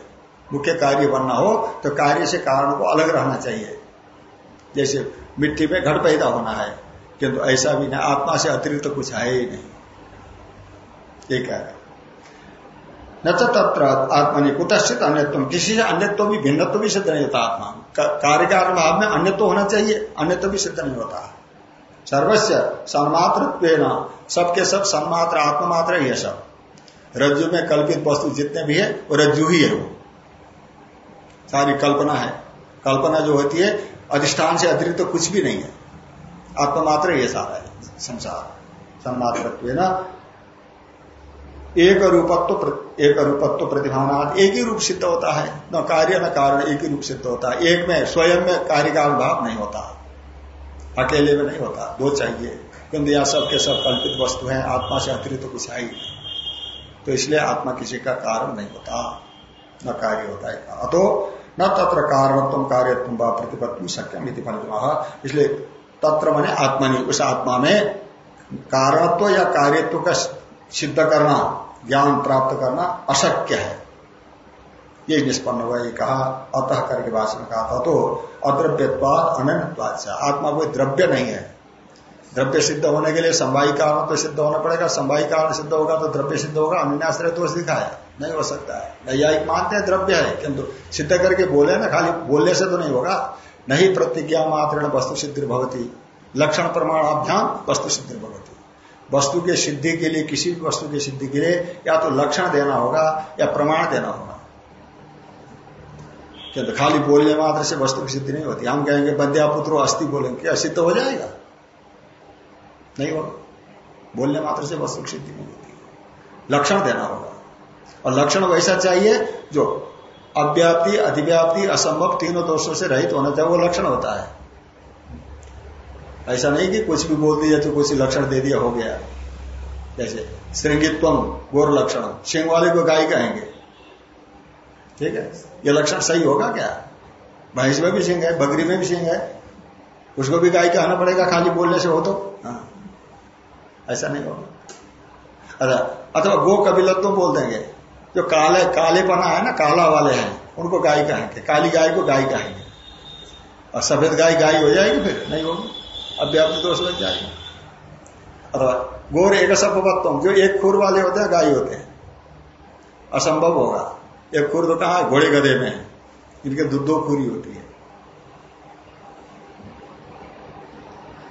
मुख्य कार्य बनना हो तो कार्य से कारण को अलग रहना चाहिए। जैसे मिट्टी में घट पैदा होना है, किंतु ऐसा भी नहीं, आत्मा से अतिरिक्त तो कुछ है ही नहीं। ये कह रहे न तो तत्र आत्मा ने कुतश्चित अन्यत्व। किसी से अन्यत्व भी, भिन्नत्व भी सिद्ध नहीं होता आत्मा कार्य कारण भाव में अन्यत्व होना चाहिए। अन्यत्व भी सिद्ध नहीं होता। सर्वस्व सन्मात्र सबके सब सन्मात्र आत्ममात्र ही है सब। रज्जु में कल्पित वस्तु जितने भी है, वो रज्जु ही है वो। सारी कल्पना है। कल्पना जो होती है, अधिष्ठान से अतिरिक्त तो कुछ भी नहीं है। आत्ममात्र ये सारा है संसार। सन्मात्र एक रूपत्व एक रूपत्व प्रतिभावना एक ही रूप सिद्ध होता है। न कार्य, न कारण एक ही रूप सिद्ध होता है। एक में, स्वयं में कार्य का अभाव नहीं होता। अकेले में नहीं होता, दो चाहिए। किंतु यह सब के सब कल्पित वस्तु है, आत्मा से अतिरिक्त तो कुछ है ही तो इसलिए आत्मा किसी का कारण नहीं होता, न कार्य होता है। अतो न तत्र कारणत्व कार्यत्व व प्रतिपत्ति सक्यम इसलिए तत्र मैंने आत्मा नहीं, उस आत्मा में कारणत्व या कार्यत्व का सिद्ध करना, ज्ञान प्राप्त करना अशक्य है। ये निष्पन्न हुआ, ये कहा, अतः करके भाषण में कहा था तो अद्रव्यवाद अनन्यवाद आत्मा कोई द्रव्य नहीं है। द्रव्य सिद्ध होने के लिए संवाही कारण तो सिद्ध होना पड़ेगा। संवाही कारण सिद्ध होगा तो द्रव्य सिद्ध होगा। अन्याश्रय दोष दिखाया नहीं हो सकता है। नैयायिक मानते हैं द्रव्य है, किंतु सिद्ध करके बोले ना, खाली बोलने से तो नहीं होगा। नहीं प्रतिज्ञा मात्र वस्तु सिद्धि भवती। लक्षण प्रमाणाभ्याम वस्तु सिद्धि भवती। वस्तु के सिद्धि के लिए, किसी भी वस्तु की सिद्धि के लिए या तो लक्षण देना होगा या प्रमाण देना होगा। किंतु खाली बोलने मात्र से वस्तु की सिद्धि नहीं होती। हम कहेंगे बद्यापुत्रो अस्थि बोलेंगे। क्या सिद्ध हो जाएगा? नहीं होगा। बोलने मात्र से वस्तु की सिद्धि नहीं होती। लक्षण देना होगा। और लक्षण वैसा चाहिए जो अव्याप्ति, अधिव्याप्ति, असंभव तीनों दोषों से रहित होना चाहिए, वो लक्षण होता है। ऐसा नहीं कि कुछ भी बोल दिया तो कुछ लक्षण दे दिया, हो गया। जैसे श्रृंगित्व, गोर लक्षण। सिंह वाले को गाय कहेंगे। ठीक है? ये लक्षण सही होगा क्या? भैंस में भी सिंह है, बकरी में भी सिंह है। उसको भी गाय कहना पड़ेगा, खाली बोलने से हो तो। हाँ। ऐसा नहीं होगा। अच्छा अथवा गो कबिलत्व बोल देंगे। जो काले काले पना है ना, काला वाले हैं, उनको गाय कहेंगे। काली गाय को गाय कहेंगे। और सफ़ेद गाय गाय हो जाएगी फिर, नहीं होगी। अब अव्याप्त दोष लग जाएगी। अथवा गोर एक सपत्व जो एक खुर वाले होते हैं, गाय होते हैं। असंभव होगा। एक खुर तो कहा घोड़े गधे में। है इनके दो दो खुरी होती है।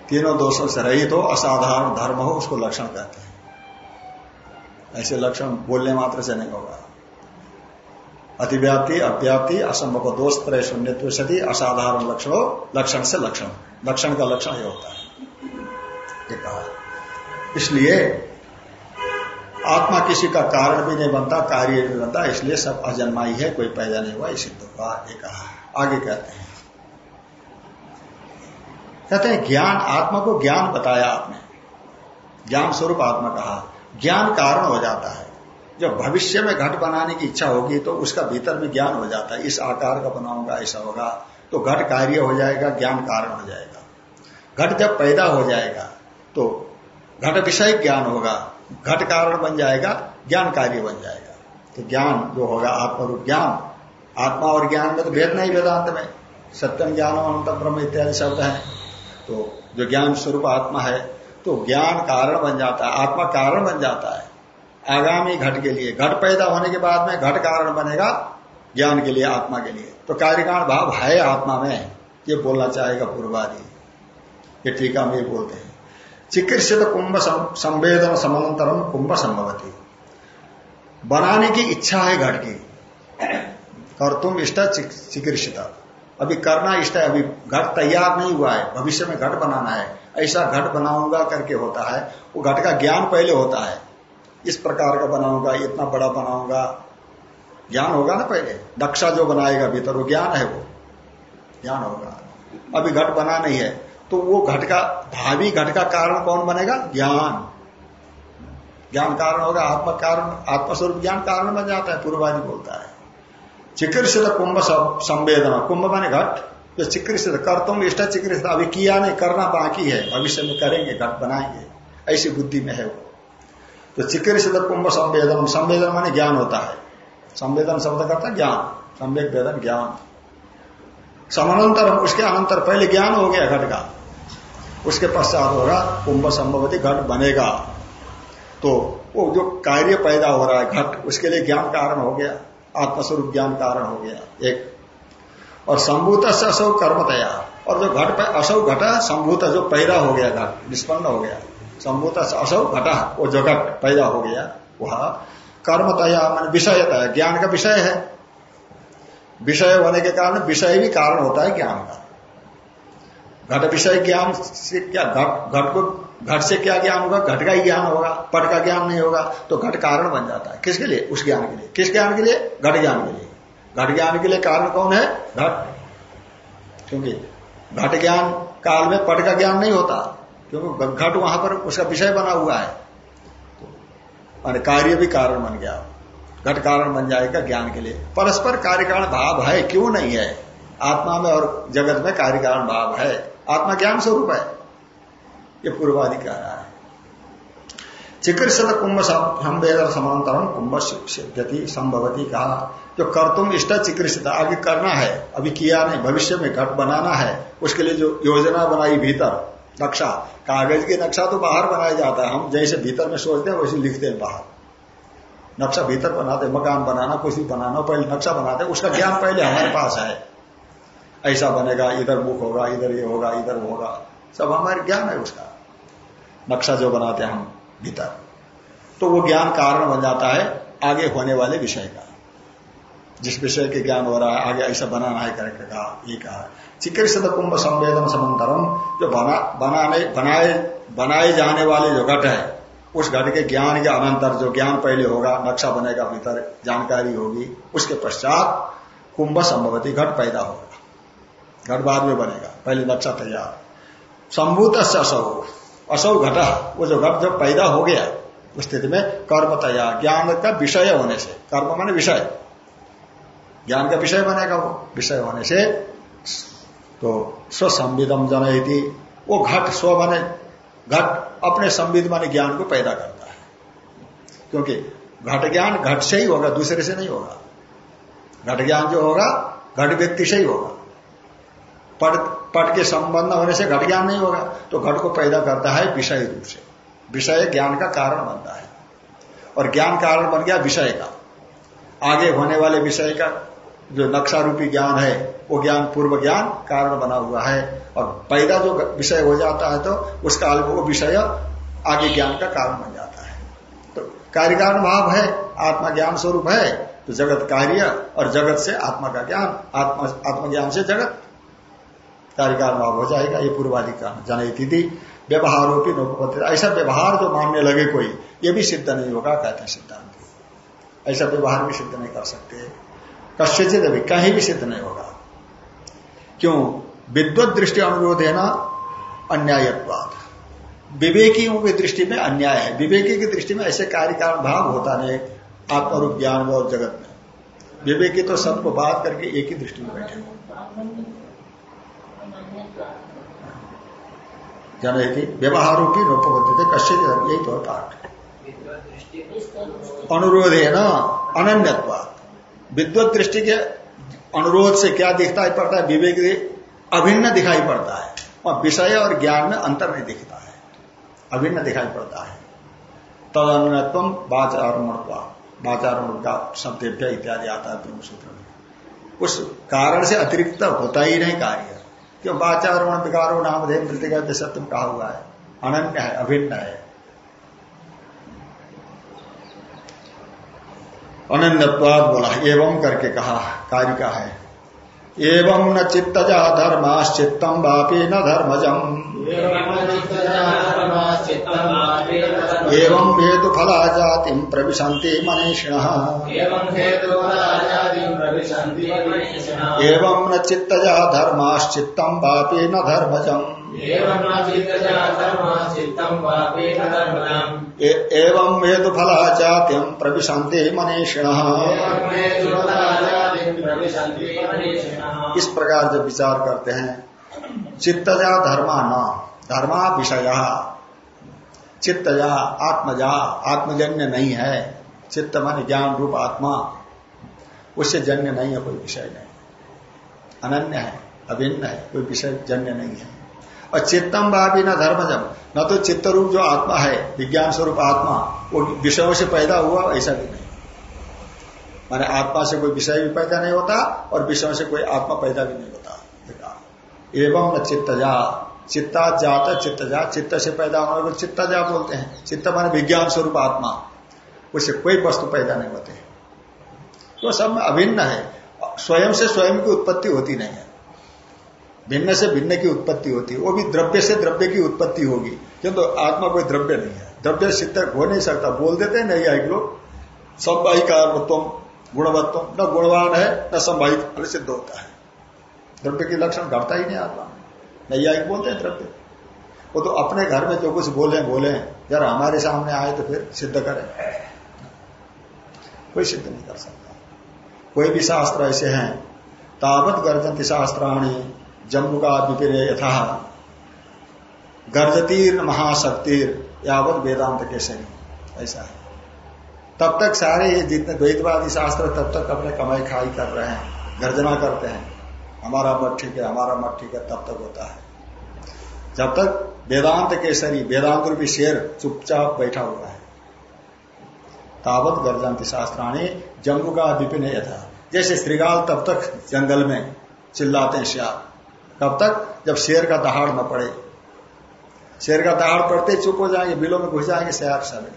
तीनों दोषों से रहित हो, असाधारण धर्म हो, उसको लक्षण कहते हैं। ऐसे लक्षण बोलने मात्र से नहीं होगा। अतिव्याप्ति, अव्याप्ति, असंभव दोष, त्रय शून्य सदी असाधारण लक्षण हो, लक्षण से लक्षण। लक्षण का लक्षण ये होता है। कहा। इसलिए आत्मा किसी का कारण भी नहीं बनता, कार्य भी बनता, इसलिए सब अजन्मा ही है कोई पैदा नहीं हुआ सिद्ध हुआ ये कहा आगे कहते हैं। कहते हैं, ज्ञान, आत्मा को ज्ञान बताया आपने। ज्ञान स्वरूप आत्मा कहा। ज्ञान कारण हो जाता है। जब भविष्य में घट बनाने की इच्छा होगी तो उसका भीतर में ज्ञान हो जाता है। इस आकार का बनाऊँगा, ऐसा होगा तो घट कार्य हो जाएगा, ज्ञान कारण हो जाएगा। घट जब पैदा हो जाएगा तो घट विषय ज्ञान होगा। घट कारण बन जाएगा ज्ञान कार्य बन जाएगा। तो ज्ञान जो होगा आत्मरूप ज्ञान, आत्मा और ज्ञान में तो भेद नहीं वेदांत में। सत्यम ज्ञान अनंत ब्रह्म इत्यादि शब्द है। तो जो ज्ञान स्वरूप आत्मा है तो ज्ञान कारण बन जाता है, आत्मा कारण बन जाता है। आगामी घट के लिए, घट पैदा होने के बाद में घट कारण बनेगा ज्ञान के लिए, आत्मा के लिए। तो कार्यकारण भाव है आत्मा में, ये बोलना चाहेगा पूर्वादि। ये टीका में बोलते हैं। चिकित्सित कुंभ संवेदन समांतरम कुंभ संभवती। बनाने की इच्छा है घट की। कर तुम इष्ट चिकित्सित। अभी करना इष्ट है, अभी घट तैयार नहीं हुआ है, भविष्य में घट बनाना है। ऐसा घट बनाऊँगा करके होता है, वो घट का ज्ञान पहले होता है। इस प्रकार का बनाऊँगा, इतना बड़ा बनाऊँगा। ज्ञान होगा ना पहले? दक्षा जो बनाएगा भीतर, वो ज्ञान है वो। ज्ञान होगा। अभी घट बना नहीं है। तो वो घट का, भावी घट का कारण कौन बनेगा? ज्ञान। ज्ञान कारण होगा, आत्मा कारण, आत्मस्वरूप ज्ञान कारण बन जाता है पूर्वाजी बोलता है। चिकित्सित कुंभ संवेदना। कुंभ माने घट। जो चिकित्सित, कर तुम इष्ट चिकित्सित। अभी किया नहीं, करना बाकी है। भविष्य में करेंगे, घट बनाएँगे। ऐसी बुद्धि में है वो। तो चिकित्सित कुंभ संवेदन संवेदन माने ज्ञान होता है। संवेदन शब्द करता ज्ञान। संवेद ज्ञान। समानांतर, उसके अनंतर, पहले ज्ञान हो गया घट का। उसके पश्चात होगा कुंभ संभवती घट बनेगा। तो वो जो कार्य पैदा हो रहा है, घट, उसके लिए ज्ञान कारण हो गया, आत्मस्वरूप ज्ञान कारण हो गया, एक। और संभूत से असौ कर्मतया। और जो घट असौ घटा, संभूत जो पैदा हो गया घट, निष्पन्न हो गया। संभूत से असौ घटा, वो जो घट पैदा हो गया, वह कर्मतया, मान विषयता है ज्ञान का विषय है। विषय होने के कारण विषय भी कारण होता है ज्ञान का। घट विषय ज्ञान से क्या घट घट को, घट से क्या ज्ञान होगा? घट का ही ज्ञान होगा, पट का ज्ञान नहीं होगा तो घट कारण बन जाता है। किसके लिए? उस ज्ञान के लिए। किस ज्ञान के लिए? घट ज्ञान के लिए। घट ज्ञान के लिए कारण कौन है? घट। क्योंकि घट ज्ञान काल में पट का ज्ञान नहीं होता, क्योंकि घट वहाँ पर उसका विषय बना हुआ है। तो कार्य भी कारण बन गया। घट कारण बन जाएगा ज्ञान के लिए। परस्पर कार्य कारण भाव है, क्यों नहीं है? आत्मा में और जगत में कार्य कारण भाव है। आत्मा ज्ञान स्वरूप है। ये पूर्वादि कह रहा है। चिकित्सक कुंभ संवेद समांतरम कुंभ सिद्धति संभवती कहा। जो कर तुम इष्ट चिकित्सित, आगे करना है, अभी किया नहीं, भविष्य में घट बनाना है, उसके लिए जो योजना बनाई भीतर, नक्शा। कागज़ के नक्शा तो बाहर बनाया जाता है। हम जैसे भीतर में सोचते हैं, वैसे लिखते हैं बाहर। नक्शा भीतर बनाते, मकान बनाना कुछ भी बनाना, पहले नक्शा बनाते, उसका ज्ञान पहले हमारे पास है ऐसा बनेगा, इधर मुख होगा, इधर ये होगा, इधर होगा। सब हमारे ज्ञान है उसका। नक्शा जो बनाते हम भीतर। तो वो ज्ञान कारण बन जाता है आगे होने वाले विषय का। जिस विषय के ज्ञान हो रहा है, आगे ऐसा बनाना है, करके कहा, ये कहा। चिकित्सित कुंभ संवेदन समंतरम, जो बना, बनाने, बनाए बनाए जाने वाले जो घट है उस घट के ज्ञान के अनंतर जो ज्ञान पहले होगा, नक्शा बनेगा भीतर जानकारी होगी, उसके पश्चात कुंभ संभवती घट पैदा होगा। घट बाद में बनेगा, पहले नक्शा तैयार। संभूत असौ असौ घटा, वो जो घट जब पैदा हो गया, उस स्थिति में कर्म तैयार, ज्ञान का विषय होने से, कर्म माने विषय। ज्ञान का विषय बनेगा वो, विषय होने से तो स्वसंविदम जनयती, वो घट स्व माने घट अपने संविद माने ज्ञान को पैदा करता है। क्योंकि घट ज्ञान घट से ही होगा, दूसरे से नहीं होगा। घट ज्ञान जो होगा, घट व्यक्ति से ही होगा। पट पट के संबंध होने से घट ज्ञान नहीं होगा। तो घट को पैदा करता है विषय रूप से। विषय ज्ञान का कारण बनता है। और ज्ञान कारण बन गया विषय का। आगे होने वाले विषय का जो नक्शा रूपी ज्ञान है वो ज्ञान, पूर्व ज्ञान कारण बना हुआ है। और पैदा जो विषय हो जाता है तो उस काल में वो विषय आगे ज्ञान का कारण बन जाता है। तो कार्य कारण भाव है, आत्मा ज्ञान स्वरूप है तो जगत कार्य और जगत से आत्मा का ज्ञान, आत्मा, आत्मज्ञान से जगत। कार्य कारण भाव हो जाएगा, ये पूर्वादि का जनयती थी। व्यवहारोपी नोपपत्र ऐसा व्यवहार जो मानने लगे कोई, ये भी सिद्ध नहीं होगा, कहते हैं सिद्धांत। ऐसा व्यवहार भी सिद्ध नहीं कर सकते। कश्यचित अभी कहीं भी सिद्ध नहीं होगा। क्यों? विद्वत दृष्टि अनुरोध है ना? अन्यायत्वाद। विवेकियों की दृष्टि में अन्याय है। विवेकी की दृष्टि में ऐसे कार्य कारण भाव होता नहीं आत्मरूप ज्ञान और जगत में। विवेकी तो सबको बात करके एक ही दृष्टि में बैठे जनयति व्यवहारोपी नोपबद्ध थे कश्य यही तो पाठ। अनुरोध है ना? अनन्यत्वाद। विद्वत दृष्टि के अनुरोध से क्या दिखता पड़ता है? विवेक अभिन्न दिखाई पड़ता है। और विषय और ज्ञान में अंतर नहीं दिखता है। अभिन्न दिखाई पड़ता है। तदन्यत्व बाचारण बाचारण का शब्द इत्यादि आता है ब्रह्म सूत्र में। उस कारण से अतिरिक्त होता ही नहीं कार्य। क्यों? बाचारण विकारो नाम दे मृतिका सत्य कहा हुआ है। अनन्य है, अभिन्न है। अनन्यवाद बोला। एवं करके कहा, कार्य का है? एवं न चित्तजा धर्माश्चित्तम वापी न धर्मजम। एवं हेतु फला जाति प्रविशंति मनीषिण। एवं न चित्तजा धर्माश्चित्तम वापी न धर्मजम। एवं हेतु फला जाति प्रविशंति मनीषिण। इस प्रकार जब विचार करते हैं चित्तजा धर्मा न धर्मा विषय चित्तजा आत्मजा आत्मजन्य नहीं है। चित्त मन ज्ञान रूप आत्मा। उससे जन्य नहीं है कोई विषय नहीं। अनन्य है अभिन्न है कोई विषय जन्य नहीं है। और चित्तम भावी न धर्मजम न तो चित्त रूप जो आत्मा है विज्ञान स्वरूप आत्मा, वो विषयों से पैदा हुआ, ऐसा भी नहीं। माने आत्मा से कोई विषय भी पैदा नहीं होता और विषयों से कोई आत्मा पैदा भी नहीं होता। एवं न चित्तजा। चित्ता जाता, चित्तजा। चित्त से पैदा होने को चित्तजा बोलते हैं। चित्त माने विज्ञान स्वरूप आत्मा। उससे कोई वस्तु पैदा नहीं होते। तो सब अभिन्न है। स्वयं से स्वयं की उत्पत्ति होती नहीं है। भिन्न से भिन्न की उत्पत्ति होती है। वो भी द्रव्य से द्रव्य की उत्पत्ति होगी। किंतु तो आत्मा कोई द्रव्य नहीं है। द्रव्य सिद्ध हो नहीं सकता। बोल देते नहीं एक लोग। संवाही कारणत्व गुणवत्व। न गुणवान है, न संवाहित सिद्ध होता है। द्रव्य के लक्षण घटता ही नहीं आत्मा नैयायिक बोलते हैं द्रव्य। वो तो अपने घर में जो कुछ बोले बोले। यार हमारे सामने आए तो फिर सिद्ध करें। कोई सिद्ध नहीं कर सकता। कोई भी शास्त्र ऐसे हैं। तावत गर्जंती शास्त्राणी। जम्मू का विपिन यथा। गर्जतीर महाशक्तिर, यावत वेदांत के सही ऐसा है। तब तक सारे ये जितने द्वैतवादी शास्त्र तब तक अपने कमाई खाई कर रहे हैं, गर्जना करते हैं। हमारा मत ठीक है, हमारा मत ठीक है, तब तक होता है। जब तक वेदांत केसरी वेदांत रूपी शेर चुपचाप बैठा हुआ है। तावत गर्जंती शास्त्राणी जम्मू का विपिन यथा। जैसे श्रीगाल तब तक जंगल में चिल्लाते हैं श्यार तब तक जब शेर का दहाड़ न पड़े। शेर का दहाड़ पड़ते चुप हो जाएँगे, बिलों में घुस जाएँगे शेर सब।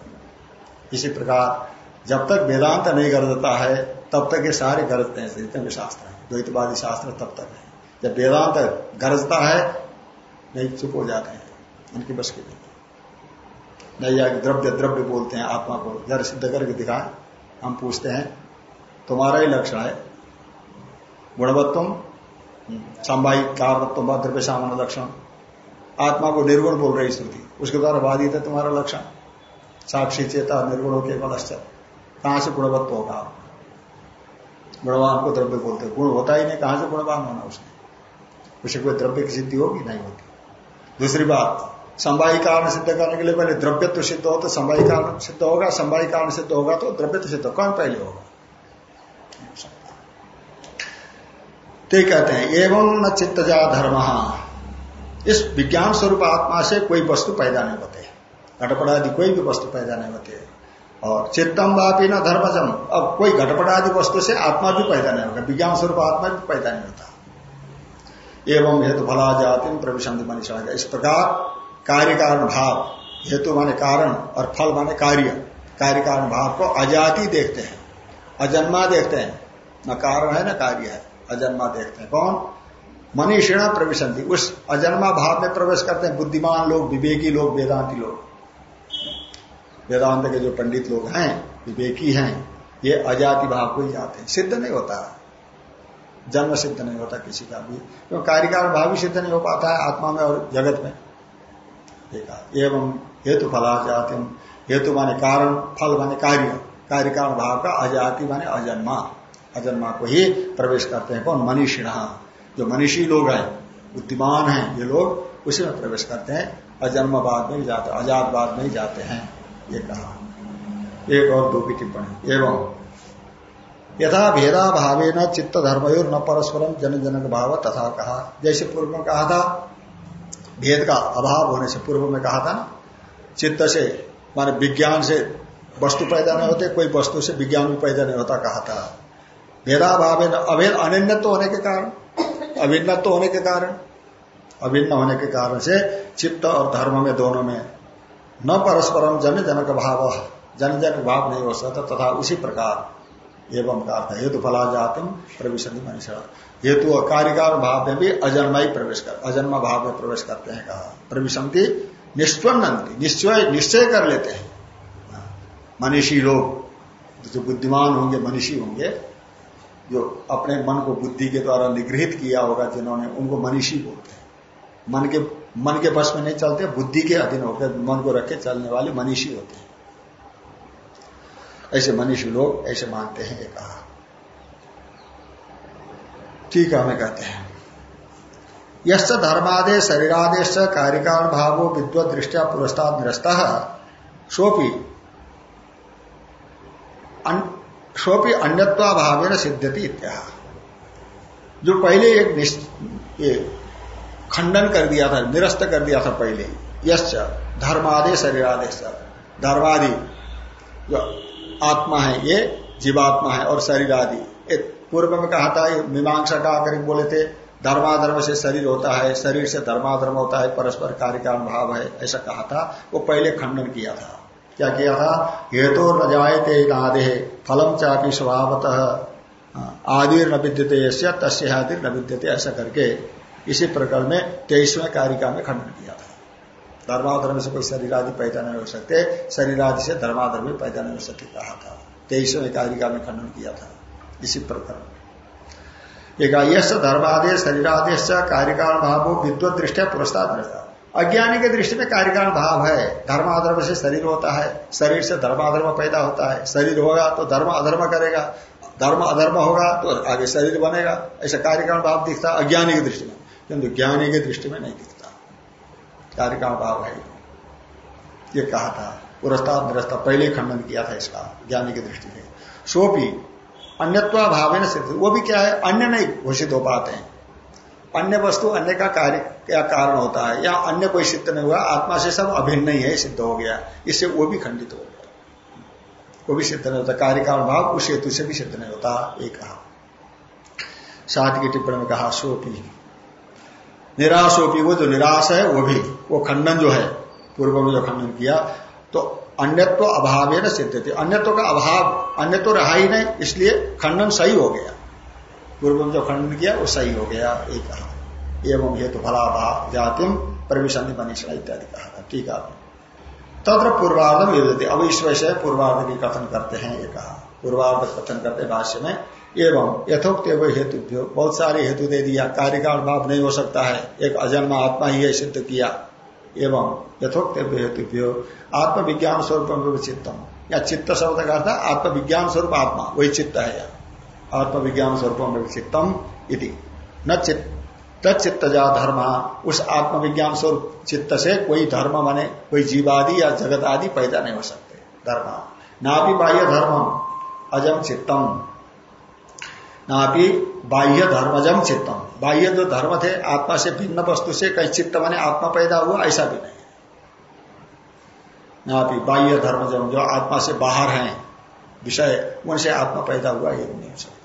इसी प्रकार जब तक वेदांत नहीं गरजता है, तब तक ये सारे गरजते हैं, जितने भी शास्त्र है। द्वैतवादी शास्त्र तब तक है। जब वेदांत गरजता है, नहीं, चुप हो जाते हैं। उनकी बस की नहीं या द्रव्य द्रव्य बोलते हैं, आत्मा को। जर सिद्ध करके दिखाए। हम पूछते हैं, तुम्हारा ही लक्षण है। गुणवत्तम संवाही कारणत्व द्रव्य सामान्य लक्षण। आत्मा को निर्गुण बोल रही स्थिति उसके द्वारा बाधित है तुम्हारा लक्षण। साक्षी चेता निर्गुण के बलश्चर कहाँ से गुणवत्व होगा? गुणवान को द्रव्य बोलते गुण होता ही नहीं, कहाँ से गुणवान होना उसने? उसे कोई द्रव्य की सिद्धि होगी? नहीं होती। दूसरी बात संवाही कारण सिद्ध करने के लिए पहले द्रव्य तो सिद्ध हो तो संवाही कारण सिद्ध होगा। संवाही कारण सिद्ध होगा तो द्रव्य तो सिद्ध कौन पहले होगा? तो कहते हैं, एवं न चित्तजा धर्म। इस विज्ञान स्वरूप आत्मा से कोई वस्तु पैदा नहीं होते। घटपड़ा आदि कोई भी वस्तु पैदा नहीं होते। और चित्तम वापी न धर्मजम। अब कोई घटपट आदि वस्तु से आत्मा भी पैदा नहीं होगा विज्ञान स्वरूप आत्मा भी पैदा नहीं होता। एवं हेतु फला जाति प्रविशंति मनीषा इस प्रकार कार्य कारण भाव, हेतु माने कारण और फल माने कार्य। कार्य कारण भाव को अजाति देखते हैं। अजन्मा देखते हैं। न कारण है, न कार्य है। अजन्मा देखते हैं। कौन? मनीषिणा प्रविशंति उस अजन्मा भाव में प्रवेश करते हैं। बुद्धिमान लोग, विवेकी लोग, वेदांति लोग। वेदांत के जो पंडित लोग हैं, विवेकी हैं, ये अजाति भाव को ही जाते हैं। सिद्ध नहीं होता। जन्म सिद्ध नहीं होता किसी का भी। क्योंकि कार्यकाल भाव भी सिद्ध नहीं हो पाता है आत्मा में और जगत में। एवं हेतु फला जाति हेतु माने कारण, फल माने कार्य। कार्य कारण भाव का अजाति माने अजन्मा। अजन्मा को ही प्रवेश करते हैं। कौन? मनीषिण जो मनीषी लोग हैं, बुद्धिमान हैं, ये लोग, उसी में प्रवेश करते हैं। अजन्मवाद में जाते, अजातवाद में जाते हैं, ये कहा। एक और दो की टिप्पणी। एवं, यथा भेदा भावे न चित्त धर्म न परस्परम जन जनक भाव तथा कहा। जैसे पूर्व में कहा था, भेद का अभाव होने से पूर्व में कहा था ना, चित्त से, माने विज्ञान से वस्तु पैदा नहीं होते, कोई वस्तु से विज्ञान भी पैदा नहीं होता, कहा था। भेदाभाव अभेद अनिन्नत्व होने के कारण, अभिन्नत्व होने के कारण, अभिन्न होने के कारण से चित्त और धर्म में दोनों में न परस्परम जन जनक भाव जन जनक भाव नहीं हो सकता, तथा उसी प्रकार एवं का अर्थ हेतु फला जातिम मनुष्य। हेतु और कार्यकार भाव में भी अजन्मा ही प्रवेश कर, अजन्मा भाव में प्रवेश करते हैं, कहा। प्रविशंति निष्पन्नति निश्चय निश्चय कर लेते हैं, मनीषी लोग, जो बुद्धिमान होंगे, मनीषी होंगे जो अपने मन को बुद्धि के द्वारा निगृहित किया होगा, जिन्होंने उनको मनीषी बोलते हैं। मन के मन के बस में नहीं चलते, बुद्धि के अधीन होकर मन को रखे चलने वाले मनीषी होते हैं। ऐसे मनीषी लोग ऐसे मानते हैं कहा। ठीक है, हमें कहते हैं। यश धर्मादेश शरीरादेश कार्यकाल भावो विद्वत दृष्टिया पुरस्ताद निरस्त। सोपी सोपी अन्यत्वा भाव न सिद्धति इत्या। जो पहले एक ये खंडन कर दिया था, निरस्त कर दिया था पहले यश धर्मादि शरीरादेश धर्मादि जो आत्मा है, ये जीवात्मा है और शरीर आदि एक पूर्व में कहा था मीमांसा का आकर बोले थे, धर्माधर्म से शरीर होता है, शरीर से धर्माधर्म होता है, परस्पर कार्य का भाव है, ऐसा कहा था, वो पहले खंडन किया था। क्या किया था हेतु न जायते नादे, फलम चापी स्वभावतः। आदि न विद्यते आदि न विद्यते ऐसा करके। इसी प्रकार में तेईसवें कारिका में खंडन किया था। धर्माधर्म से कोई शरीर आदि पैदा नहीं हो सकते, शरीर आदि से धर्माधर्म पैदा नहीं हो सकते, कहा था। तेईसवें कारिका में खंडन किया था। इसी प्रकार एक यश धर्मादेश शरीरादेश कार्यकाल भाव विद्वत दृष्टिया पुरस्कार अज्ञानी के दृष्टि में कार्यकाल भाव है। धर्म अधर्म से शरीर होता है, शरीर से धर्माधर्म पैदा होता है। शरीर होगा तो धर्म अधर्म करेगा धर्म अधर्म होगा तो आगे शरीर बनेगा। ऐसा कार्यकाल भाव दिखता है अज्ञानी की दृष्टि में, किंतु ज्ञानी की दृष्टि में नहीं दिखता। कार्यकाल भाव है। ये कहा था पुरस्ताद निरस्ता पहले खंडन किया था इसका, ज्ञानी की दृष्टि में सोपी अन्यत्वा भाव न सिद्ध। वो भी क्या है? अन्य नहीं, घोषित हो पाते हैं। अन्य वस्तु अन्य का कार्य क्या कारण होता है, या अन्य कोई सिद्ध नहीं हुआ, आत्मा से सब अभिन्न ही है, सिद्ध हो गया। इससे वो भी खंडित हो गया। वो भी सिद्ध नहीं होता। कार्य कारण भाव उस हेतु से भी सिद्ध नहीं होता, एक कहा। सात की टिप्पणी में कहा, सोपी। निराशोपी, वो जो निराश है, वो भी, वो खंडन जो है, पूर्व में जो खंडन किया तो अन्यत्व अभाव है ना सिद्ध थे अन्यत्व का अभाव अन्य तो रहा ही नहीं, इसलिए खंडन सही हो गया। पूर्व में जो खंडन किया, वो सही हो गया, एक कहा। एवं हेतु फलाभाव जातिम प्रविशन मनीषा इत्यादि कहा था। ठीक है। तत्र पूर्वार्धम युद्धते अब इस वैसे पूर्वार्ध की कथन करते हैं, ये कहा। पूर्वार्ध कथन करते भाष्य में, एवं यथोक्त हेतु, बहुत सारे हेतु दे दिया कार्य का अभाव नहीं हो सकता है, एक अजन्मा आत्मा ही सिद्ध किया। एवं यथोक्त हेतु, आत्मविज्ञान स्वरूप चित्तम। या चित्त शब्द का अर्थ, आत्मविज्ञान स्वरूप आत्मा, वही चित्त है। आत्मविज्ञान स्वरूप चित्तम इति। न चित्त जा धर्म। उस आत्मविज्ञान स्वरूप चित्त से कोई धर्म माने, कोई जीवादि या जगत आदि पैदा नहीं हो सकते। धर्म। ना भी बाह्य धर्म अजम चित्तम। ना भी बाह्य धर्मजम चित्तम। बाह्य जो धर्म थे, आत्मा से भिन्न वस्तु से कई चित्त माने आत्मा पैदा हुआ, ऐसा भी नहीं। यहाँ भी बाह्य धर्म जो जो आत्मा से बाहर हैं, विषय, उनसे आत्मा पैदा हुआ, ये नहीं हो सकता।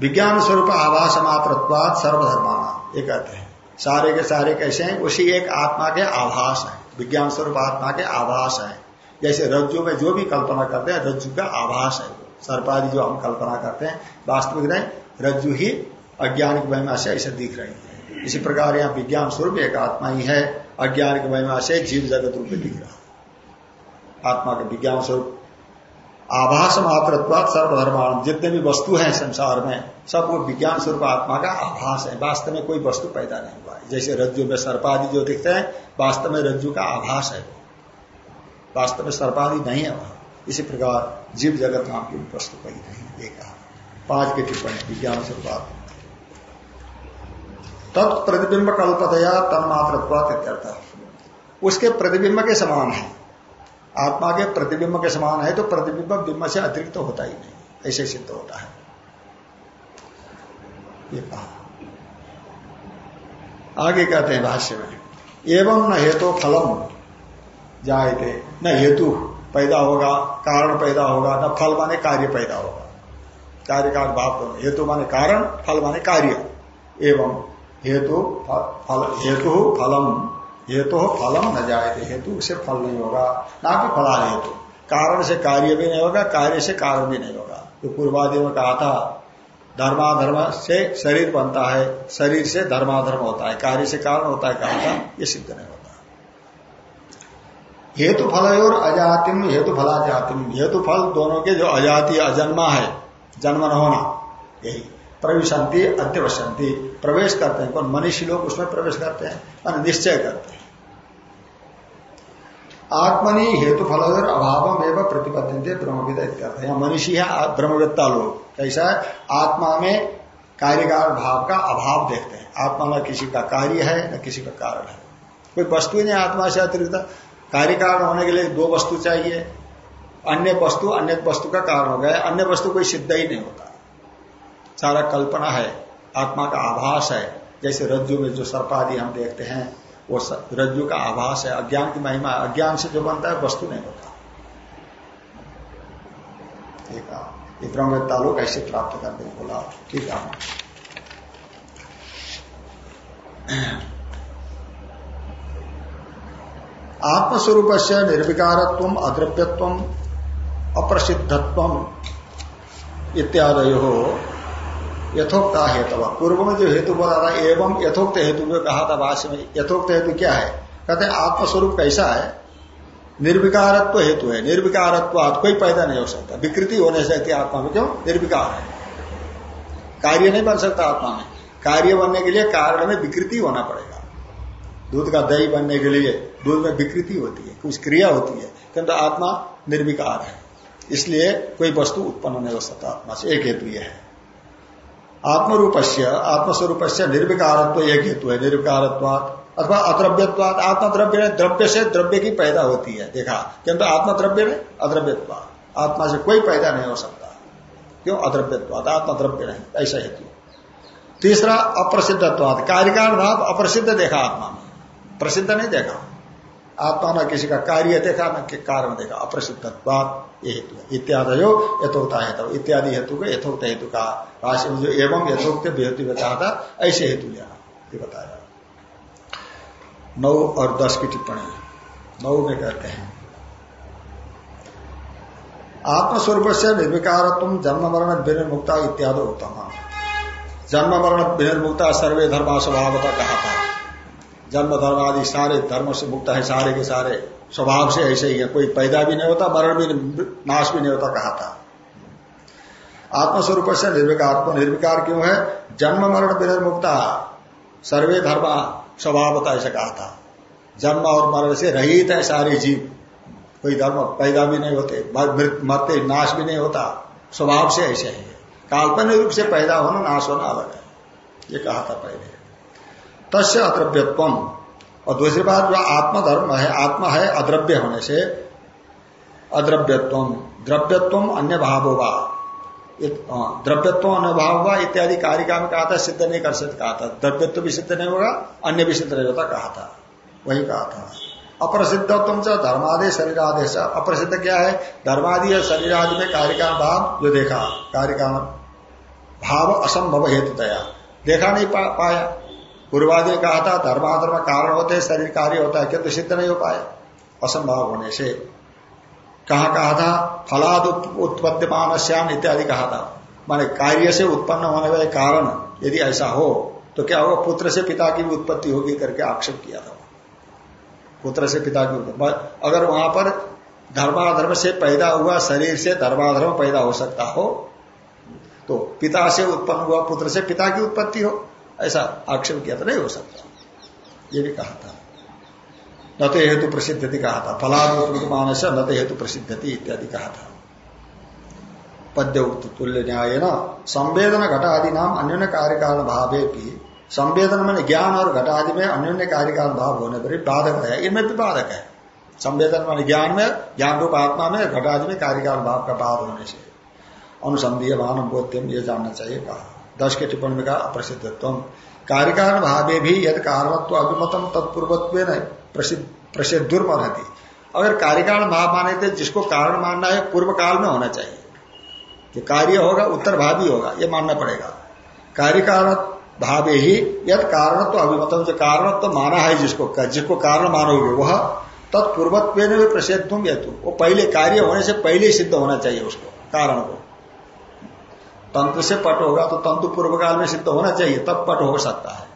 विज्ञान स्वरूप आवास मात्रत्वाद सर्वधर्माना ये कहते हैं, सारे के सारे कैसे हैं? उसी एक आत्मा के आभास है। विज्ञान स्वरूप आत्मा के आभास है। जैसे रज्जु में जो भी कल्पना करते हैं, रज्जु का आभास है। सर्पादि जो हम कल्पना करते हैं, वास्तविक नहीं, रज्जु ही अज्ञानिक महिमा से ऐसे दिख रही है। इसी प्रकार यहाँ विज्ञान स्वरूप एक आत्मा ही है। अज्ञानिक महिमा से जीव जगत रूप में दिख रहा है। आत्मा का विज्ञान स्वरूप आभास मात्र सर्वधर्मान जितने भी वस्तु हैं संसार में, सब वो विज्ञान स्वरूप आत्मा का आभास है। वास्तव में कोई वस्तु पैदा नहीं हुआ है। जैसे रज्जु में सर्पादि जो दिखते हैं, वास्तव में रज्जु का आभास है वास्तव में सर्पादि नहीं है वहाँ। इसी प्रकार जीव जगत नाम की वस्तु कही नहीं ये कहा। पाँच की टिप्पणी, विज्ञान स्वरूप। आत्मा तत्प्रतिबिंब कल्पतया तन्मात्र उसके प्रतिबिंब के समान है। आत्मा के प्रतिबिंब के समान है तो प्रतिबिंब बिंब से अतिरिक्त तो होता ही नहीं। ऐसे सिद्ध होता है। ये कहा। आगे कहते हैं भाष्य में, एवं न हेतु फलम जाए थे न हेतु पैदा होगा, कारण पैदा होगा, न फल माने कार्य पैदा होगा। कार्य का भाव दोनों हेतु माने कारण, फल माने कार्य। एवं हेतु फल, हेतु फलम हेतु फलम न जाए हेतु से फल नहीं होगा, ना कि फला हेतु। कारण से कार्य भी नहीं होगा, कार्य से कारण भी नहीं होगा। तो पूर्वादि में कहा था, धर्माधर्म से शरीर बनता है, शरीर से धर्माधर्म होता है। कार्य से कारण होता है, कहा था, ये सिद्ध नहीं होता। हेतु फल और अजातिम, हेतु फला जातिम हेतु फल दोनों के जो अजाति अजन्मा है, जन्म न होना, यही। प्रविशंति, अत्यवशंति। प्रवेश करते हैं कौन? मनुष्य लोग उसमें प्रवेश करते हैं निश्चय करते हैं। आत्मनि हेतु फल अभाव एवं प्रतिपद्य ब्रह्मविद इत्यर्थ। यहाँ मनुष्य है ब्रह्मविद्ता लोग। कैसा है? आत्मा में कार्यकार भाव का अभाव देखते हैं। आत्मा न किसी का कार्य है, न किसी का कारण है। कोई वस्तु ही नहीं आत्मा से अतिरिक्त। कार्य कारण होने के लिए दो वस्तु चाहिए। अन्य वस्तु अन्य वस्तु का कारण हो गया। अन्य वस्तु कोई सिद्ध ही नहीं होता। सारा कल्पना है। आत्मा का आभास है। जैसे रज्जु में जो सर्पादि हम देखते हैं वो रज्जु का आभास है, अज्ञान की महिमा अज्ञान से जो बनता है, वस्तु नहीं होता। ठीक है ये लोग ऐसे प्राप्त करते हैं बोला। ठीक है। आत्मस्वरूप से निर्विकारत्व अद्रव्यत्व अप्रसिद्धत्व इत्यादि हो यथोक्ता हेतु। पूर्व में जो हेतु बोला था, एवं यथोक्त हेतु में कहा था भाष्य में, यथोक्त हेतु क्या है? कहते आत्मस्वरूप कैसा है? निर्विकारत्व हेतु है। निर्विकारत्व कोई पैदा नहीं हो सकता। विकृति होने से आत्मा में क्यों? निर्विकार है। कार्य नहीं बन सकता आत्मा में। कार्य बनने के लिए कारण में विकृति होना पड़ेगा। दूध का दही बनने के लिए दूध में विकृति होती है, कुछ क्रिया होती है। किंतु आत्मा निर्विकार है। इसलिए कोई वस्तु उत्पन्न नहीं हो सकता आत्मा से। एक हेतु यह है। आत्मरूप से आत्मस्वरूप से निर्विकारत्व एक हेतु है निर्विकारत्व अथवा अद्रव्यत्वाद आत्मद्रव्य द्रव्य से द्रव्य की पैदा होती है, देखा? किंतु आत्मद्रव्य में अद्रव्यत्व आत्मा से कोई पैदा नहीं हो सकता। क्यों? अद्रव्यत्वाद आत्मद्रव्य नहीं, ऐसा हेतु तीसरा अप्रसिद्धत्वाद कार्यकार भाव अप्रसिद्ध देखा आत्मा में। प्रसिद्ध नहीं देखा। आत्मा न किसी का कार्य देखा, न कारण देखा। अप्रसिद्धत्वाद ये हेतु इत्यादि यथोक्ता हेतु। इत्यादि हेतु को यथोक्त हेतु का राशि में जो एवं यथोक्त हेतु बताया था, ऐसे हेतु लेना ये बताया। नौ और दस की टिप्पणी। नौ में कहते हैं। आत्मस्वरूप से निर्विकारत्व जन्म मरण विनिर्मुक्ता इत्यादि उत्तम। जन्म मरण विनिर्मुक्ता सर्वे धर्मा स्वभावता कहा था। जन्म धर्म आदि सारे धर्म से मुक्त है, सारे के सारे स्वभाव से ऐसे ही है। कोई पैदा भी नहीं होता, मरण भी नाश भी नहीं होता कहा था। आत्मस्वरूप से निर्विकार तो निर्विकार क्यों है? जन्म, मरण विनिर्मुक्ता सर्वे धर्म, स्वभाव होता ऐसे कहा था। जन्म और मरण से रहित है सारे जीव। कोई धर्म पैदा भी नहीं होते मरते, नाश भी नहीं होता। स्वभाव से ऐसे है। काल्पनिक रूप से पैदा होना, नाश होना अलग है। ये कहा था पहले। तस्य अद्रव्यत्व और दूसरी बात जो आत्मधर्म है आत्मा है अद्रव्य होने से अद्रव्यत्व द्रव्यत्व अन्य भाव होगा द्रव्यत्व अन्य भाव होगा इत्यादि कारिका में कहा था सिद्ध नहीं कर सकते कहा था। द्रव्यत्व भी सिद्ध नहीं होगा अन्य भी सिद्ध नहीं होता कहा था। वही कहा था। अप्रसिद्धत्व से धर्मादि शरीर आदेश अप्रसिद्ध क्या है? धर्मादि शरीर में कार्य का भाव जो देखा कार्य का भाव असंभव हेतु दया देखा नहीं पा, पाया। पूर्वादि कहा था, धर्माधर्म कारण होते शरीर कार्य होता है, किंतु सिद्ध नहीं हो पाया असंभव होने से कहा कहा था, फलाद उत्पत्तिमान श्याम इत्यादि कहा था। माने कार्य से उत्पन्न होने वाले कारण यदि ऐसा हो तो क्या होगा? पुत्र से पिता की भी उत्पत्ति होगी करके आक्षेप किया था। पुत्र से पिता की अगर वहाँ पर धर्माधर्म से पैदा हुआ, शरीर से धर्माधर्म पैदा हो सकता हो तो पिता से उत्पन्न हुआ, पुत्र से पिता की उत्पत्ति हो। ऐसा आक्षेप किया तो नहीं हो सकता। ये भी कहा था। न तो हेतु प्रसिद्धति कहा था। फलाद मानस, न तो हेतु प्रसिद्धति इत्यादि कहा था। पद्य उक्त तुल्य न्याय न संवेदन घटादि नाम अन्य कार्य कारण भावे भी, संवेदन में ज्ञान और घटादि में अन्य कार्य कारण भाव होने पर बाधक है। इनमें भी बाधक है। संवेदन मान ज्ञान में, ज्ञान रूप आत्मा में, घटादि में कार्य कारण भाव का बाध होने से। अनुसंधीय मान बोध्यम ये जानना चाहिए, कहा। दस के टिप्पणी में कहा, अप्रसिद्धत्व। कार्यकारण भावे भी यदि कारणत्व अभिमतम तत्पूर्वत्व प्रसिद्ध दुर्मरती अगर कार्यकारण भाव माने थे, जिसको कारण मानना है पूर्व काल में होना चाहिए। जो कार्य होगा, उत्तर भावी होगा, ये मानना पड़ेगा। कार्य कारण भावे ही यद कारण तो अभिमतम जो कारण तो माना है, जिसको जिसको कारण मानोगे, वह तत्पूर्वत्व प्रसिद्ध हेतु वो पहले कार्य होने से पहले सिद्ध होना चाहिए उसको, कारण को। तंतु से पट होगा तो तंतु पूर्व काल में सिद्ध होना चाहिए, तब पट हो सकता है।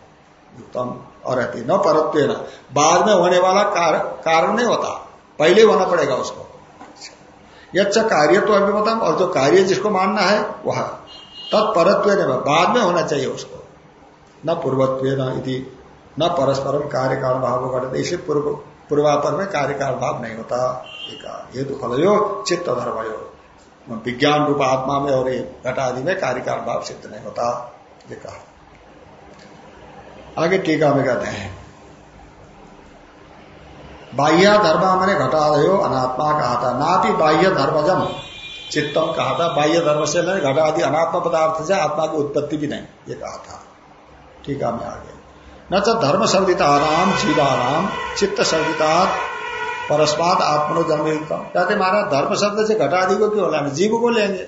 उत्तम और न परत्व न। बाद में होने वाला कारण नहीं होता। पहले होना पड़ेगा उसको। यच्च कार्य तो अभिमतम, और जो कार्य जिसको मानना है, वह तत्परत्व बाद में होना चाहिए उसको। न पूर्वत्व न न परस्परम कार्य काल भाव घटते इसे पूर्व, पूर्वापर में कार्य काल भाव नहीं होता। ये तो फल चित्त धर्म विज्ञान रूप आत्मा में और घटादि में कार्यकार भाव सिद्ध नहीं होता, ये कहा। आगे टीका में कहते हैं, बाह्य धर्म मैंने घटादयो अनात्मा कहा था। ना भी बाह्य धर्मजम, चित्तम कहा था। बाह्य धर्म से मैंने घटादि अनात्मा पदार्थ से आत्मा की उत्पत्ति भी नहीं, ये कहा था। टीका में आगे, न धर्म शब्दिताराम जीवाराम, चित्त शब्दिता परस्मात आत्मनो जन्म कहते महाराज, धर्म शब्द से घटादि को क्यों लेंगे जीव को लेंगे।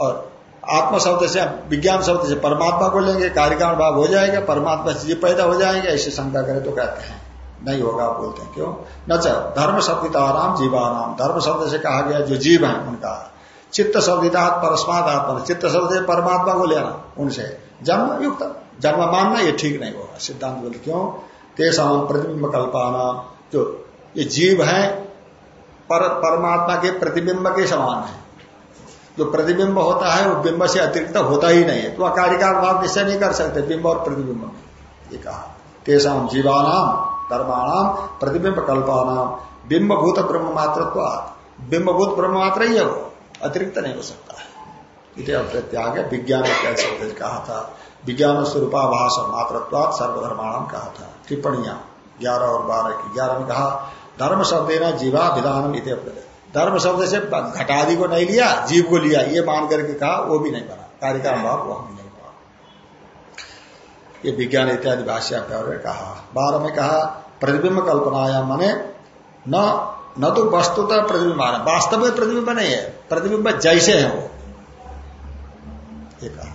और आत्मा शब्द से, विज्ञान शब्द से परमात्मा को लेंगे कार्यकारण भाव हो जाएगा, परमात्मा से जीव पैदा हो जाएँगे, ऐसी शंका करें तो कहते हैं, नहीं होगा, बोलते हैं। क्यों? न धर्म शब्दिताराम जीवाराम धर्म शब्द से कहा गया, जो जीव है, उनका। चित्त शब्दिता परस्मात आत्मा चित्त शब्द से परमात्मा को लेना, उनसे। जन्म युक्त। जन्म मानना ये ठीक नहीं होगा। सिद्धांत बोले क्यों? तेसाम प्रतिबिंब कल्पाना जो ये जीव है पर परमात्मा के प्रतिबिंब के समान है। जो प्रतिबिंब होता है, वो बिंब से अतिरिक्त होता ही नहीं है। तो कार्यकार भाव निश्चय नहीं कर सकते, बिंब और प्रतिबिंब में। ये कहा। तेसाम जीवानाम कर्माणाम प्रतिबिंब कल्पानाम बिंबभूत ब्रह्म मात्र बिंबभूत ब्रह्म मात्र ही है वो। अतिरिक्त नहीं हो सकता है। प्रत्याग विज्ञान कैसे कहा था। विज्ञान स्वरूपाभाष मात्रत्वाद सर्वधर्माणाम कहा था। टिप्पणियाँ, ग्यारह और बारह की। ग्यारह में कहा धर्म शब्द ना, जीवा विधान धर्म शब्द से घटादि को नहीं लिया, जीव को लिया, ये मान करके कहा, वो भी नहीं बना। कार्य का अभाव वह भी नहीं हुआ ये विज्ञान इत्यादि भाष्या कहा बारह में कहा, प्रतिबिंब कल्पनाया मने, न न तो वस्तुतः प्रतिबिंब वास्तव में प्रतिबिंब नहीं है, प्रतिबिंब जैसे है वो। ये कहा।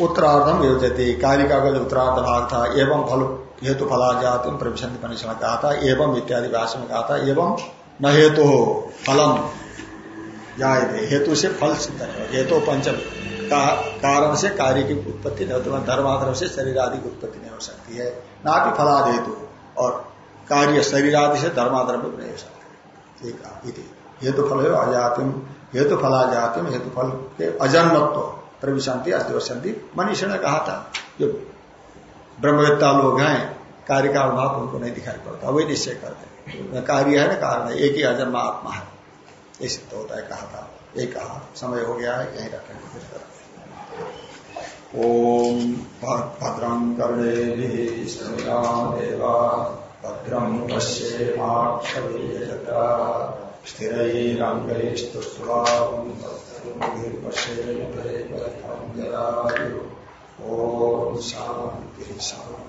उत्तरार्धम योजती कारिका का उत्तरार्ध भाग था, एवं फल हेतु फला जाति प्रविशंति पनिषण कहा था एवं इत्यादि भाषा में कहा था एवं न हेतु हो फलम जाए हेतु से फल सिद्ध है। हेतु पंचम का, कारण से कार्य की उत्पत्ति नहीं होती धर्माधर्म से शरीर आदि की उत्पत्ति नहीं हो सकती है। ना कि फलाद हेतु और कार्य शरीर आदि से धर्माधर्म भी नहीं हो सकते हेतु फल है अजातिम हेतु फला जातिम हेतु फल के अजन्मत्व प्रविशांति अध्यवशांति मनीषा ने कहा था जो ब्रह्मवेत्ता लोग हैं, कार्य का अभाव उनको नहीं दिखाई पड़ता, वही निश्चय करते कार्य है, ना कारण है, एक ही अजन्मा आत्मा है। ये सिद्ध होता है, कहा था, एक कहा, समय हो गया है यही रखेंगे ओम भद्रं कर्णे भद्रम पश्येम्क्षता स्थिरैरङ्गैस्तुष्टुवाम् ॐ शांति शान्तिः